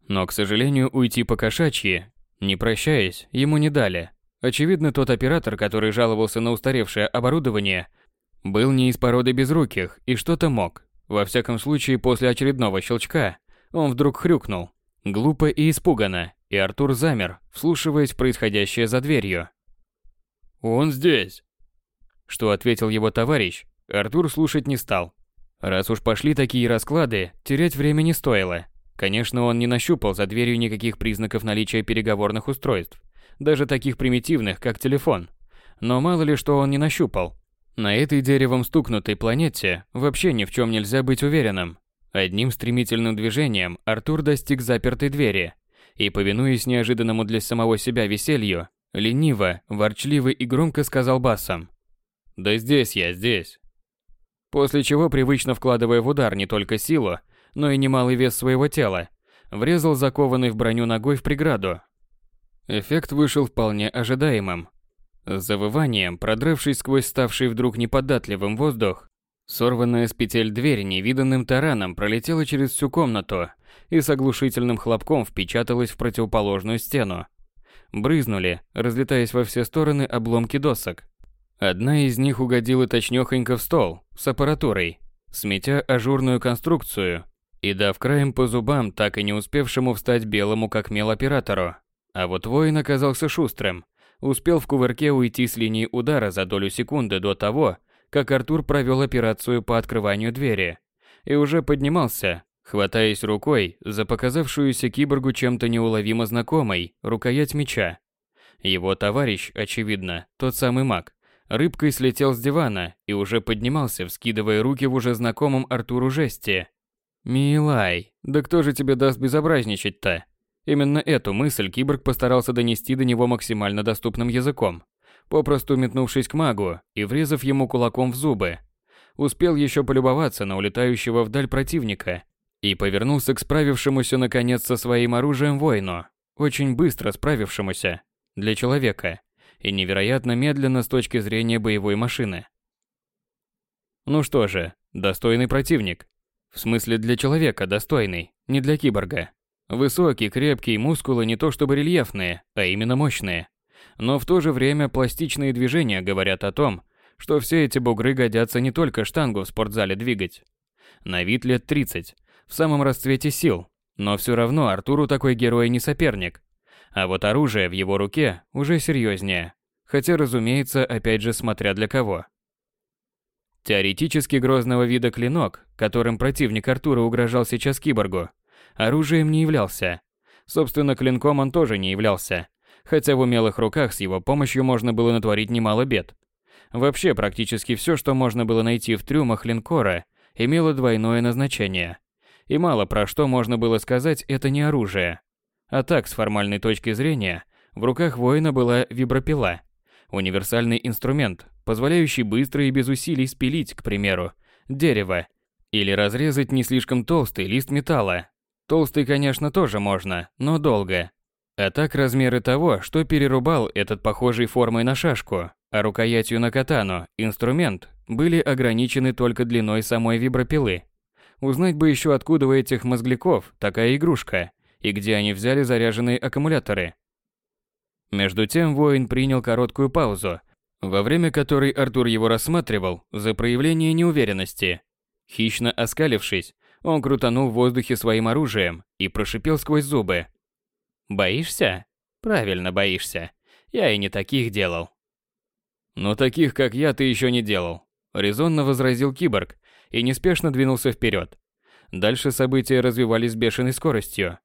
Но, к сожалению, уйти по кошачьи, не прощаясь, ему не дали. Очевидно, тот оператор, который жаловался на устаревшее оборудование, был не из породы безруких и что-то мог. Во всяком случае, после очередного щелчка он вдруг хрюкнул. Глупо и испуганно, и Артур замер, вслушиваясь в происходящее за дверью. «Он здесь!» Что ответил его товарищ, Артур слушать не стал. Раз уж пошли такие расклады, терять время не стоило. Конечно, он не нащупал за дверью никаких признаков наличия переговорных устройств, даже таких примитивных, как телефон. Но мало ли что он не нащупал. На этой деревом стукнутой планете вообще ни в чем нельзя быть уверенным. Одним стремительным движением Артур достиг запертой двери и, повинуясь неожиданному для самого себя веселью, лениво, ворчливо и громко сказал басом. «Да здесь я, здесь». После чего, привычно вкладывая в удар не только силу, но и немалый вес своего тела, врезал закованный в броню ногой в преграду. Эффект вышел вполне ожидаемым. С завыванием, продрывшись сквозь ставший вдруг неподатливым воздух, сорванная с петель дверь невиданным тараном пролетела через всю комнату и с оглушительным хлопком впечаталась в противоположную стену. Брызнули, разлетаясь во все стороны обломки досок. Одна из них угодила точнёхонько в стол с аппаратурой, сметя ажурную конструкцию и дав краем по зубам так и не успевшему встать белому как мел оператору. А вот воин оказался шустрым, успел в кувырке уйти с линии удара за долю секунды до того, как Артур провел операцию по открыванию двери, и уже поднимался, хватаясь рукой за показавшуюся киборгу чем-то неуловимо знакомой рукоять меча. Его товарищ, очевидно, тот самый маг, рыбкой слетел с дивана и уже поднимался, вскидывая руки в уже знакомом Артуру жесте. «Милай, да кто же тебе даст безобразничать-то?» Именно эту мысль киборг постарался донести до него максимально доступным языком, попросту метнувшись к магу и врезав ему кулаком в зубы. Успел еще полюбоваться на улетающего вдаль противника и повернулся к справившемуся наконец со своим оружием воину, очень быстро справившемуся, для человека, и невероятно медленно с точки зрения боевой машины. Ну что же, достойный противник. В смысле для человека достойный, не для киборга. Высокий, крепкий, мускулы не то чтобы рельефные, а именно мощные. Но в то же время пластичные движения говорят о том, что все эти бугры годятся не только штангу в спортзале двигать. На вид лет 30, в самом расцвете сил, но все равно Артуру такой герой не соперник. А вот оружие в его руке уже серьезнее. Хотя, разумеется, опять же смотря для кого. Теоретически грозного вида клинок, которым противник Артура угрожал сейчас киборгу, оружием не являлся. Собственно, клинком он тоже не являлся, хотя в умелых руках с его помощью можно было натворить немало бед. Вообще, практически все, что можно было найти в трюмах линкора, имело двойное назначение. И мало про что можно было сказать, это не оружие. А так, с формальной точки зрения, в руках воина была вибропила. Универсальный инструмент, позволяющий быстро и без усилий спилить, к примеру, дерево или разрезать не слишком толстый лист металла. Толстый, конечно, тоже можно, но долго. А так размеры того, что перерубал этот похожий формой на шашку, а рукоятью на катану, инструмент, были ограничены только длиной самой вибропилы. Узнать бы еще откуда у этих мозгляков такая игрушка, и где они взяли заряженные аккумуляторы. Между тем воин принял короткую паузу, во время которой Артур его рассматривал за проявление неуверенности. Хищно оскалившись, он крутанул в воздухе своим оружием и прошипел сквозь зубы. Боишься? Правильно боишься. Я и не таких делал. Но таких, как я, ты еще не делал. Резонно возразил киборг и неспешно двинулся вперед. Дальше события развивались с бешеной скоростью.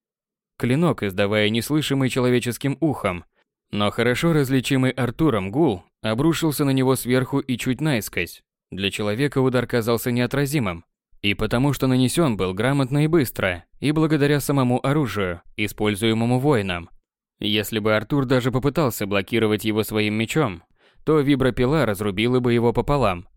Клинок, издавая неслышимый человеческим ухом, но хорошо различимый Артуром гул, обрушился на него сверху и чуть наискось. Для человека удар казался неотразимым, и потому что нанесен был грамотно и быстро, и благодаря самому оружию, используемому воином. Если бы Артур даже попытался блокировать его своим мечом, то вибропила разрубила бы его пополам.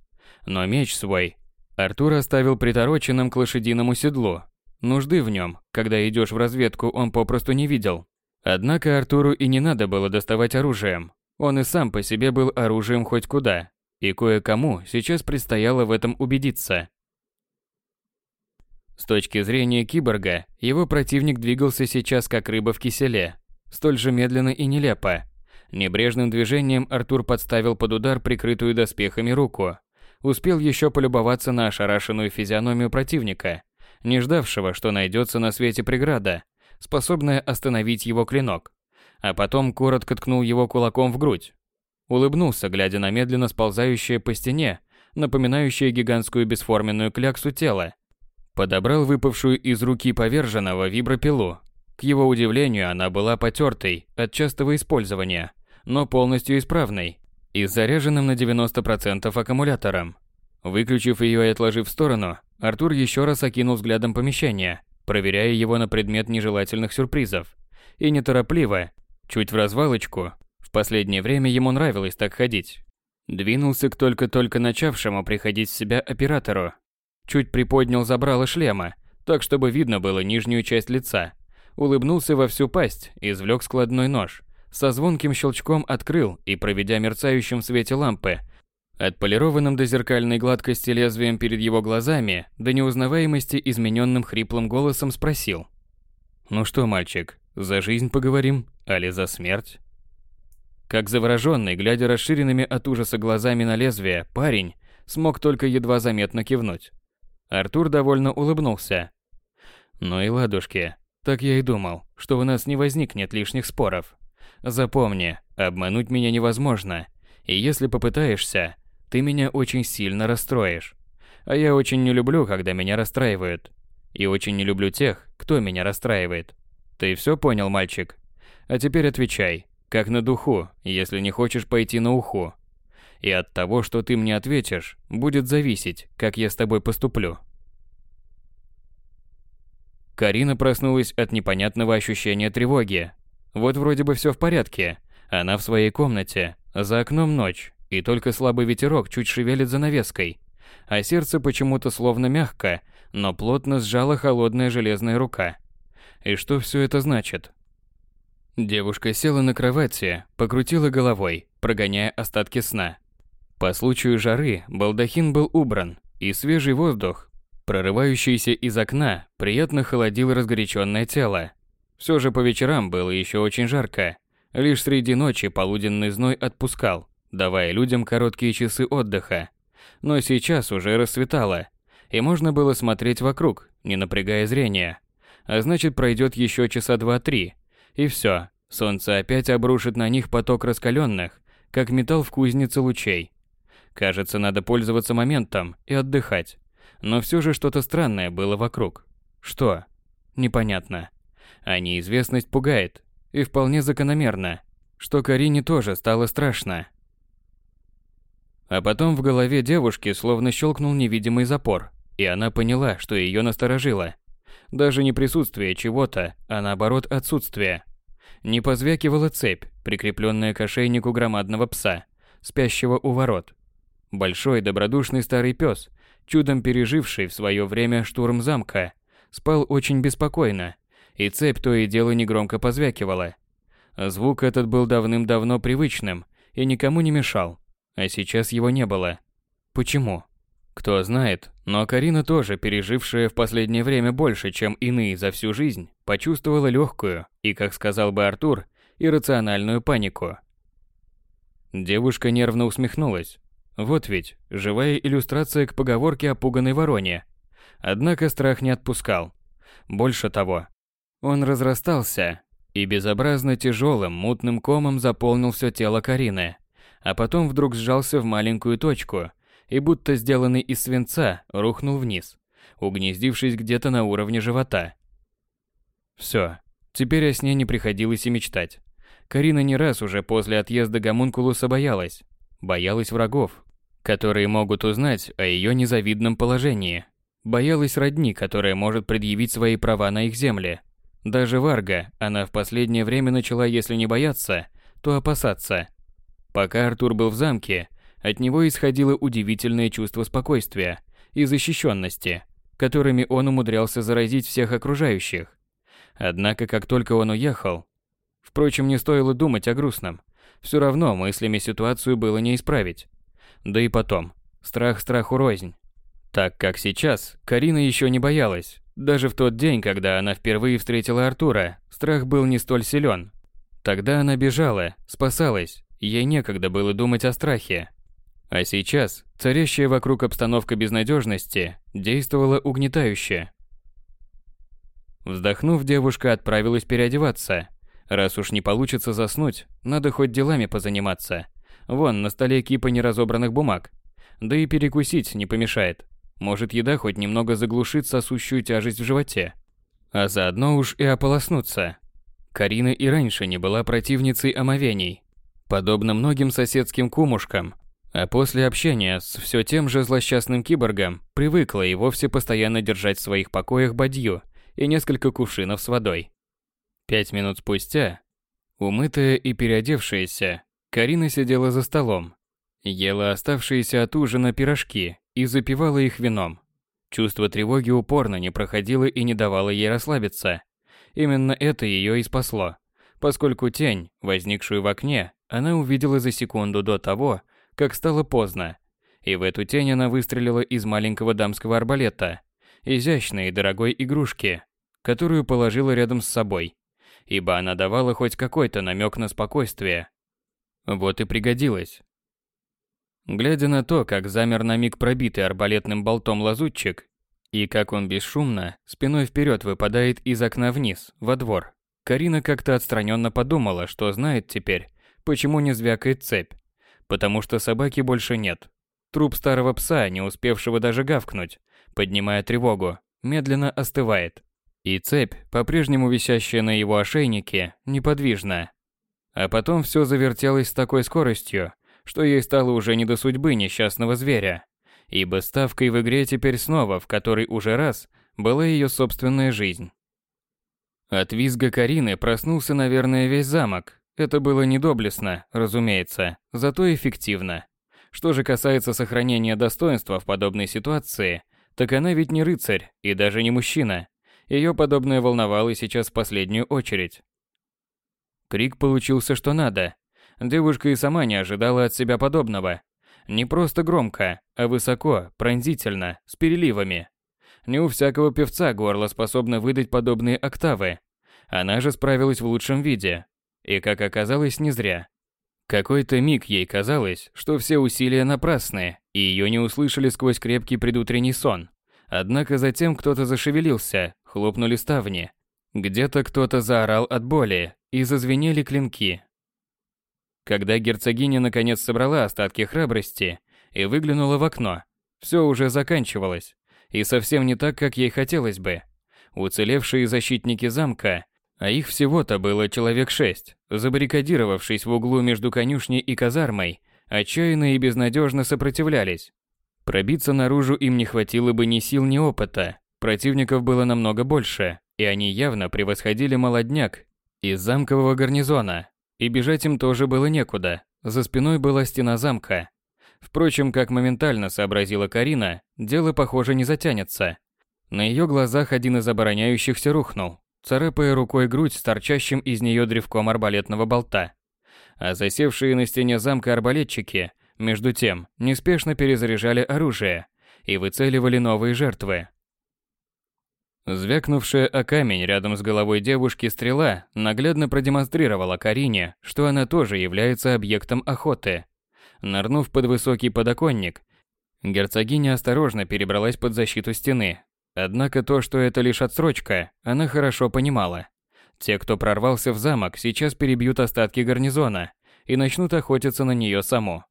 Но меч свой Артур оставил притороченным к лошадиному седлу. Нужды в нем, когда идешь в разведку, он попросту не видел. Однако Артуру и не надо было доставать оружием. Он и сам по себе был оружием хоть куда. И кое-кому сейчас предстояло в этом убедиться. С точки зрения киборга, его противник двигался сейчас как рыба в киселе, столь же медленно и нелепо. Небрежным движением Артур подставил под удар прикрытую доспехами руку. Успел еще полюбоваться на ошарашенную физиономию противника, не ждавшего, что найдется на свете преграда, способная остановить его клинок. А потом коротко ткнул его кулаком в грудь. Улыбнулся, глядя на медленно сползающее по стене, напоминающее гигантскую бесформенную кляксу тела, Подобрал выпавшую из руки поверженного вибропилу. К его удивлению, она была потертой от частого использования, но полностью исправной и заряженным на 90% аккумулятором. Выключив ее и отложив в сторону, Артур еще раз окинул взглядом помещение, проверяя его на предмет нежелательных сюрпризов. И неторопливо, чуть в развалочку, в последнее время ему нравилось так ходить. Двинулся к только-только начавшему приходить в себя оператору, Чуть приподнял забрало шлема, так чтобы видно было нижнюю часть лица. Улыбнулся во всю пасть, извлек складной нож. Со звонким щелчком открыл и, проведя мерцающим в свете лампы, отполированным до зеркальной гладкости лезвием перед его глазами, до неузнаваемости измененным хриплым голосом спросил. «Ну что, мальчик, за жизнь поговорим, али за смерть?» Как завороженный, глядя расширенными от ужаса глазами на лезвие, парень смог только едва заметно кивнуть. Артур довольно улыбнулся. Ну и ладушки. Так я и думал, что у нас не возникнет лишних споров. Запомни, обмануть меня невозможно. И если попытаешься, ты меня очень сильно расстроишь. А я очень не люблю, когда меня расстраивают. И очень не люблю тех, кто меня расстраивает. Ты все понял, мальчик? А теперь отвечай, как на духу, если не хочешь пойти на уху. И от того, что ты мне ответишь, будет зависеть, как я с тобой поступлю. Карина проснулась от непонятного ощущения тревоги. Вот вроде бы все в порядке. Она в своей комнате, за окном ночь, и только слабый ветерок чуть шевелит занавеской. А сердце почему-то словно мягко, но плотно сжала холодная железная рука. И что все это значит? Девушка села на кровати, покрутила головой, прогоняя остатки сна. По случаю жары балдахин был убран, и свежий воздух, прорывающийся из окна, приятно холодил разгоряченное тело. Все же по вечерам было еще очень жарко. Лишь среди ночи полуденный зной отпускал, давая людям короткие часы отдыха. Но сейчас уже рассветало, и можно было смотреть вокруг, не напрягая зрения. А значит, пройдет еще часа два-три, и все, солнце опять обрушит на них поток раскаленных, как металл в кузнице лучей. Кажется, надо пользоваться моментом и отдыхать. Но все же что-то странное было вокруг. Что? Непонятно. А неизвестность пугает. И вполне закономерно, что Карине тоже стало страшно. А потом в голове девушки словно щелкнул невидимый запор, и она поняла, что ее насторожило. Даже не присутствие чего-то, а наоборот отсутствие. Не позвякивала цепь, прикрепленная к ошейнику громадного пса, спящего у ворот. Большой добродушный старый пес, чудом переживший в свое время штурм замка, спал очень беспокойно, и цепь то и дело негромко позвякивала. Звук этот был давным-давно привычным и никому не мешал, а сейчас его не было. Почему? Кто знает, но Карина тоже, пережившая в последнее время больше, чем иные за всю жизнь, почувствовала легкую и, как сказал бы Артур, иррациональную панику. Девушка нервно усмехнулась. Вот ведь, живая иллюстрация к поговорке о пуганой вороне. Однако страх не отпускал. Больше того, он разрастался и безобразно тяжелым мутным комом заполнил все тело Карины, а потом вдруг сжался в маленькую точку и будто сделанный из свинца рухнул вниз, угнездившись где-то на уровне живота. Все, теперь о сне не приходилось и мечтать. Карина не раз уже после отъезда Гомункулуса боялась. Боялась врагов, которые могут узнать о ее незавидном положении. Боялась родни, которая может предъявить свои права на их земле. Даже Варга она в последнее время начала, если не бояться, то опасаться. Пока Артур был в замке, от него исходило удивительное чувство спокойствия и защищенности, которыми он умудрялся заразить всех окружающих. Однако, как только он уехал, впрочем, не стоило думать о грустном. Все равно мыслями ситуацию было не исправить. Да и потом, страх страху рознь. Так как сейчас, Карина еще не боялась. Даже в тот день, когда она впервые встретила Артура, страх был не столь силен. Тогда она бежала, спасалась, ей некогда было думать о страхе. А сейчас царящая вокруг обстановка безнадежности действовала угнетающе. Вздохнув, девушка отправилась переодеваться. Раз уж не получится заснуть, надо хоть делами позаниматься. Вон, на столе кипа неразобранных бумаг. Да и перекусить не помешает. Может, еда хоть немного заглушит сосущую тяжесть в животе. А заодно уж и ополоснуться. Карина и раньше не была противницей омовений. Подобно многим соседским кумушкам, а после общения с все тем же злосчастным киборгом привыкла и вовсе постоянно держать в своих покоях бадью и несколько кувшинов с водой. Пять минут спустя, умытая и переодевшаяся, Карина сидела за столом, ела оставшиеся от ужина пирожки и запивала их вином. Чувство тревоги упорно не проходило и не давало ей расслабиться. Именно это ее и спасло, поскольку тень, возникшую в окне, она увидела за секунду до того, как стало поздно. И в эту тень она выстрелила из маленького дамского арбалета, изящной и дорогой игрушки, которую положила рядом с собой, ибо она давала хоть какой-то намек на спокойствие. Вот и пригодилась. Глядя на то, как замер на миг пробитый арбалетным болтом лазутчик, и как он бесшумно, спиной вперед выпадает из окна вниз, во двор, Карина как-то отстраненно подумала, что знает теперь, почему не звякает цепь потому что собаки больше нет. Труп старого пса, не успевшего даже гавкнуть, поднимая тревогу, медленно остывает. И цепь, по-прежнему висящая на его ошейнике, неподвижна. А потом все завертелось с такой скоростью, что ей стало уже не до судьбы несчастного зверя, ибо ставкой в игре теперь снова, в которой уже раз, была ее собственная жизнь. От визга Карины проснулся, наверное, весь замок, это было недоблестно, разумеется, зато эффективно. Что же касается сохранения достоинства в подобной ситуации, так она ведь не рыцарь и даже не мужчина. Ее подобное волновало сейчас в последнюю очередь. Крик получился что надо. Девушка и сама не ожидала от себя подобного. Не просто громко, а высоко, пронзительно, с переливами. Не у всякого певца горло способно выдать подобные октавы. Она же справилась в лучшем виде. И, как оказалось, не зря. Какой-то миг ей казалось, что все усилия напрасны, и ее не услышали сквозь крепкий предутренний сон. Однако затем кто-то зашевелился, хлопнули ставни. Где-то кто-то заорал от боли, и зазвенели клинки. Когда герцогиня наконец собрала остатки храбрости и выглянула в окно, все уже заканчивалось, и совсем не так, как ей хотелось бы. Уцелевшие защитники замка, а их всего-то было человек шесть, забаррикадировавшись в углу между конюшней и казармой, отчаянно и безнадежно сопротивлялись. Пробиться наружу им не хватило бы ни сил, ни опыта. Противников было намного больше, и они явно превосходили молодняк из замкового гарнизона. И бежать им тоже было некуда. За спиной была стена замка. Впрочем, как моментально сообразила Карина, дело, похоже, не затянется. На ее глазах один из обороняющихся рухнул, царапая рукой грудь с торчащим из нее древком арбалетного болта. А засевшие на стене замка арбалетчики, между тем, неспешно перезаряжали оружие и выцеливали новые жертвы. Звякнувшая о камень рядом с головой девушки стрела наглядно продемонстрировала Карине, что она тоже является объектом охоты. Нырнув под высокий подоконник, герцогиня осторожно перебралась под защиту стены. Однако то, что это лишь отсрочка, она хорошо понимала. Те, кто прорвался в замок, сейчас перебьют остатки гарнизона и начнут охотиться на нее саму.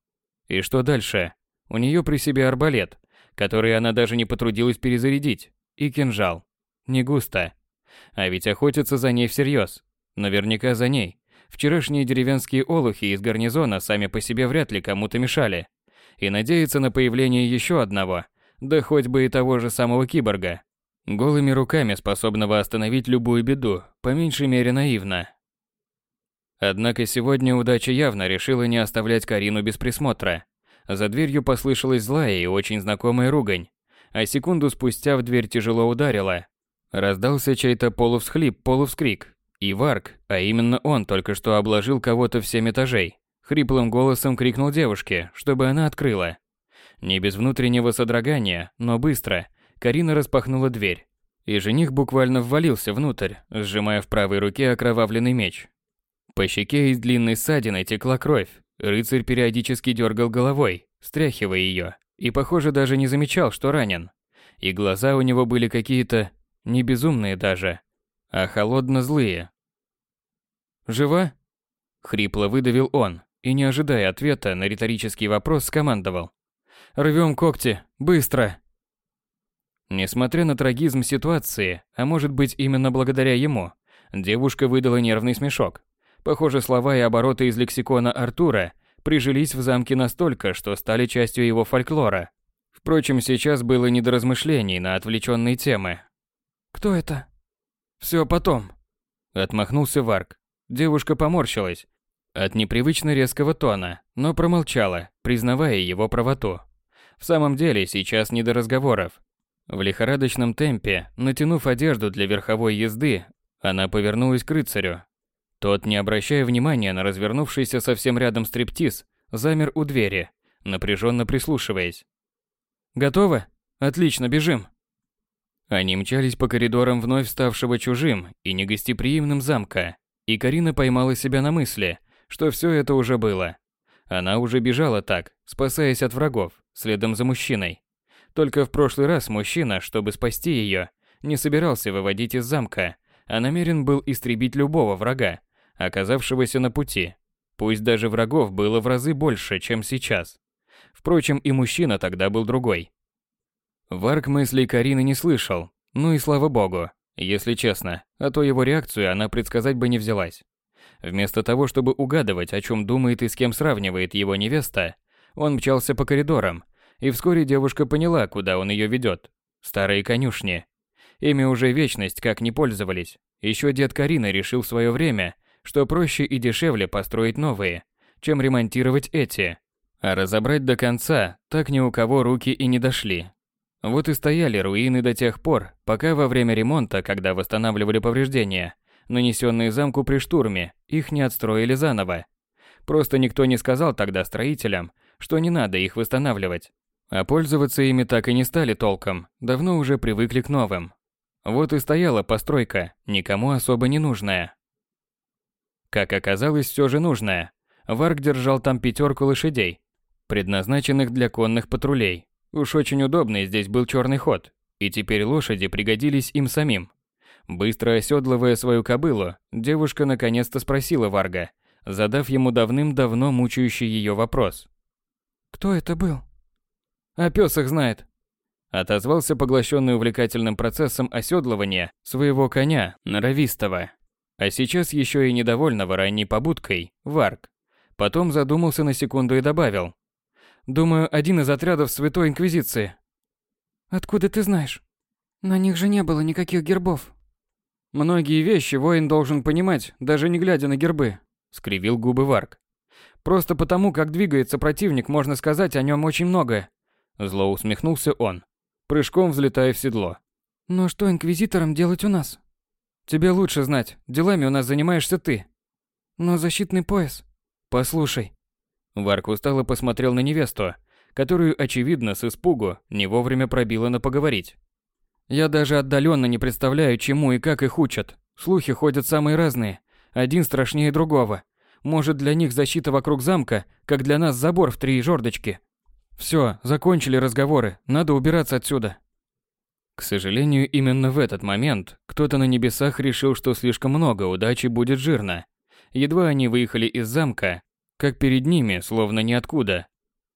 И что дальше? У нее при себе арбалет, который она даже не потрудилась перезарядить, и кинжал. Не густо. А ведь охотятся за ней всерьез. Наверняка за ней. Вчерашние деревенские олухи из гарнизона сами по себе вряд ли кому-то мешали. И надеяться на появление еще одного, да хоть бы и того же самого киборга. Голыми руками способного остановить любую беду, по меньшей мере наивно. Однако сегодня удача явно решила не оставлять Карину без присмотра. За дверью послышалась злая и очень знакомая ругань, а секунду спустя в дверь тяжело ударила, Раздался чей-то полувсхлип, полувскрик. И Варк, а именно он только что обложил кого-то в семь этажей, хриплым голосом крикнул девушке, чтобы она открыла. Не без внутреннего содрогания, но быстро, Карина распахнула дверь. И жених буквально ввалился внутрь, сжимая в правой руке окровавленный меч. По щеке из длинной ссадины текла кровь. Рыцарь периодически дергал головой, стряхивая ее, и, похоже, даже не замечал, что ранен. И глаза у него были какие-то не безумные даже, а холодно-злые. «Жива?» — хрипло выдавил он, и, не ожидая ответа на риторический вопрос, скомандовал. «Рвем когти! Быстро!» Несмотря на трагизм ситуации, а может быть именно благодаря ему, девушка выдала нервный смешок. Похоже, слова и обороты из лексикона Артура прижились в замке настолько, что стали частью его фольклора. Впрочем, сейчас было не до размышлений на отвлеченные темы, «Кто это?» «Все потом», — отмахнулся Варк. Девушка поморщилась от непривычно резкого тона, но промолчала, признавая его правоту. В самом деле, сейчас не до разговоров. В лихорадочном темпе, натянув одежду для верховой езды, она повернулась к рыцарю. Тот, не обращая внимания на развернувшийся совсем рядом стриптиз, замер у двери, напряженно прислушиваясь. «Готово? Отлично, бежим!» Они мчались по коридорам вновь ставшего чужим и негостеприимным замка, и Карина поймала себя на мысли, что все это уже было. Она уже бежала так, спасаясь от врагов, следом за мужчиной. Только в прошлый раз мужчина, чтобы спасти ее, не собирался выводить из замка, а намерен был истребить любого врага, оказавшегося на пути. Пусть даже врагов было в разы больше, чем сейчас. Впрочем, и мужчина тогда был другой. Варк мыслей Карины не слышал. Ну и слава богу, если честно, а то его реакцию она предсказать бы не взялась. Вместо того, чтобы угадывать, о чем думает и с кем сравнивает его невеста, он мчался по коридорам, и вскоре девушка поняла, куда он ее ведет. Старые конюшни. Ими уже вечность как не пользовались. Еще дед Карина решил в свое время, что проще и дешевле построить новые, чем ремонтировать эти. А разобрать до конца так ни у кого руки и не дошли. Вот и стояли руины до тех пор, пока во время ремонта, когда восстанавливали повреждения, нанесенные замку при штурме, их не отстроили заново. Просто никто не сказал тогда строителям, что не надо их восстанавливать. А пользоваться ими так и не стали толком, давно уже привыкли к новым. Вот и стояла постройка, никому особо не нужная. Как оказалось, все же нужная. Варк держал там пятерку лошадей, предназначенных для конных патрулей. Уж очень удобный здесь был черный ход, и теперь лошади пригодились им самим. Быстро оседлывая свою кобылу, девушка наконец-то спросила Варга, задав ему давным-давно мучающий ее вопрос. «Кто это был?» «А пес их знает», отозвался поглощенный увлекательным процессом оседлывания своего коня, норовистого. А сейчас еще и недовольного ранней побудкой, Варг. Потом задумался на секунду и добавил. «Думаю, один из отрядов Святой Инквизиции». «Откуда ты знаешь? На них же не было никаких гербов». «Многие вещи воин должен понимать, даже не глядя на гербы», — скривил губы Варг. «Просто потому, как двигается противник, можно сказать о нем очень многое». Зло усмехнулся он прыжком взлетая в седло. «Но что инквизиторам делать у нас?» «Тебе лучше знать, делами у нас занимаешься ты». «Но защитный пояс...» «Послушай». Варк устало посмотрел на невесту, которую, очевидно, с испугу не вовремя пробило на поговорить. «Я даже отдаленно не представляю, чему и как их учат. Слухи ходят самые разные, один страшнее другого. Может, для них защита вокруг замка, как для нас забор в три жердочки. Все, закончили разговоры, надо убираться отсюда. К сожалению, именно в этот момент кто-то на небесах решил, что слишком много удачи будет жирно. Едва они выехали из замка, как перед ними, словно ниоткуда,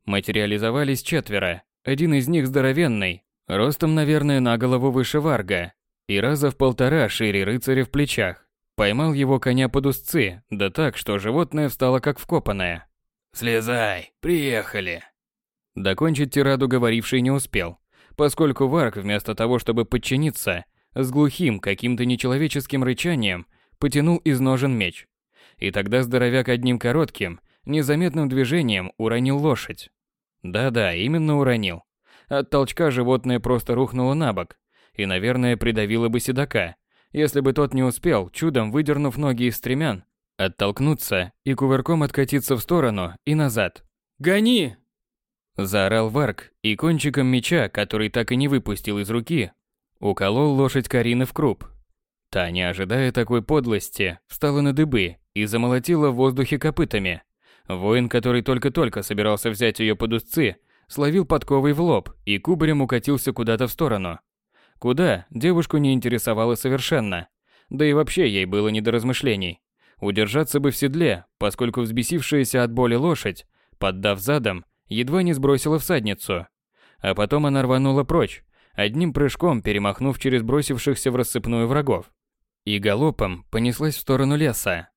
материализовались четверо. Один из них здоровенный, ростом, наверное, на голову выше Варга, и раза в полтора шире рыцаря в плечах. Поймал его коня под узцы, да так, что животное встало как вкопанное. «Слезай, приехали!» Докончить тираду говоривший не успел, поскольку Варк вместо того, чтобы подчиниться, с глухим каким-то нечеловеческим рычанием потянул из ножен меч. И тогда здоровяк одним коротким, незаметным движением уронил лошадь. Да-да, именно уронил. От толчка животное просто рухнуло на бок и, наверное, придавило бы седока, если бы тот не успел, чудом выдернув ноги из стремян, оттолкнуться и кувырком откатиться в сторону и назад. «Гони!» Заорал Варк и кончиком меча, который так и не выпустил из руки, уколол лошадь Карины в круп. Та, не ожидая такой подлости, встала на дыбы и замолотила в воздухе копытами. Воин, который только-только собирался взять ее под узцы, словил подковой в лоб и кубарем укатился куда-то в сторону. Куда, девушку не интересовало совершенно. Да и вообще ей было не до размышлений. Удержаться бы в седле, поскольку взбесившаяся от боли лошадь, поддав задом, едва не сбросила всадницу. А потом она рванула прочь, одним прыжком перемахнув через бросившихся в рассыпную врагов. И галопом понеслась в сторону леса.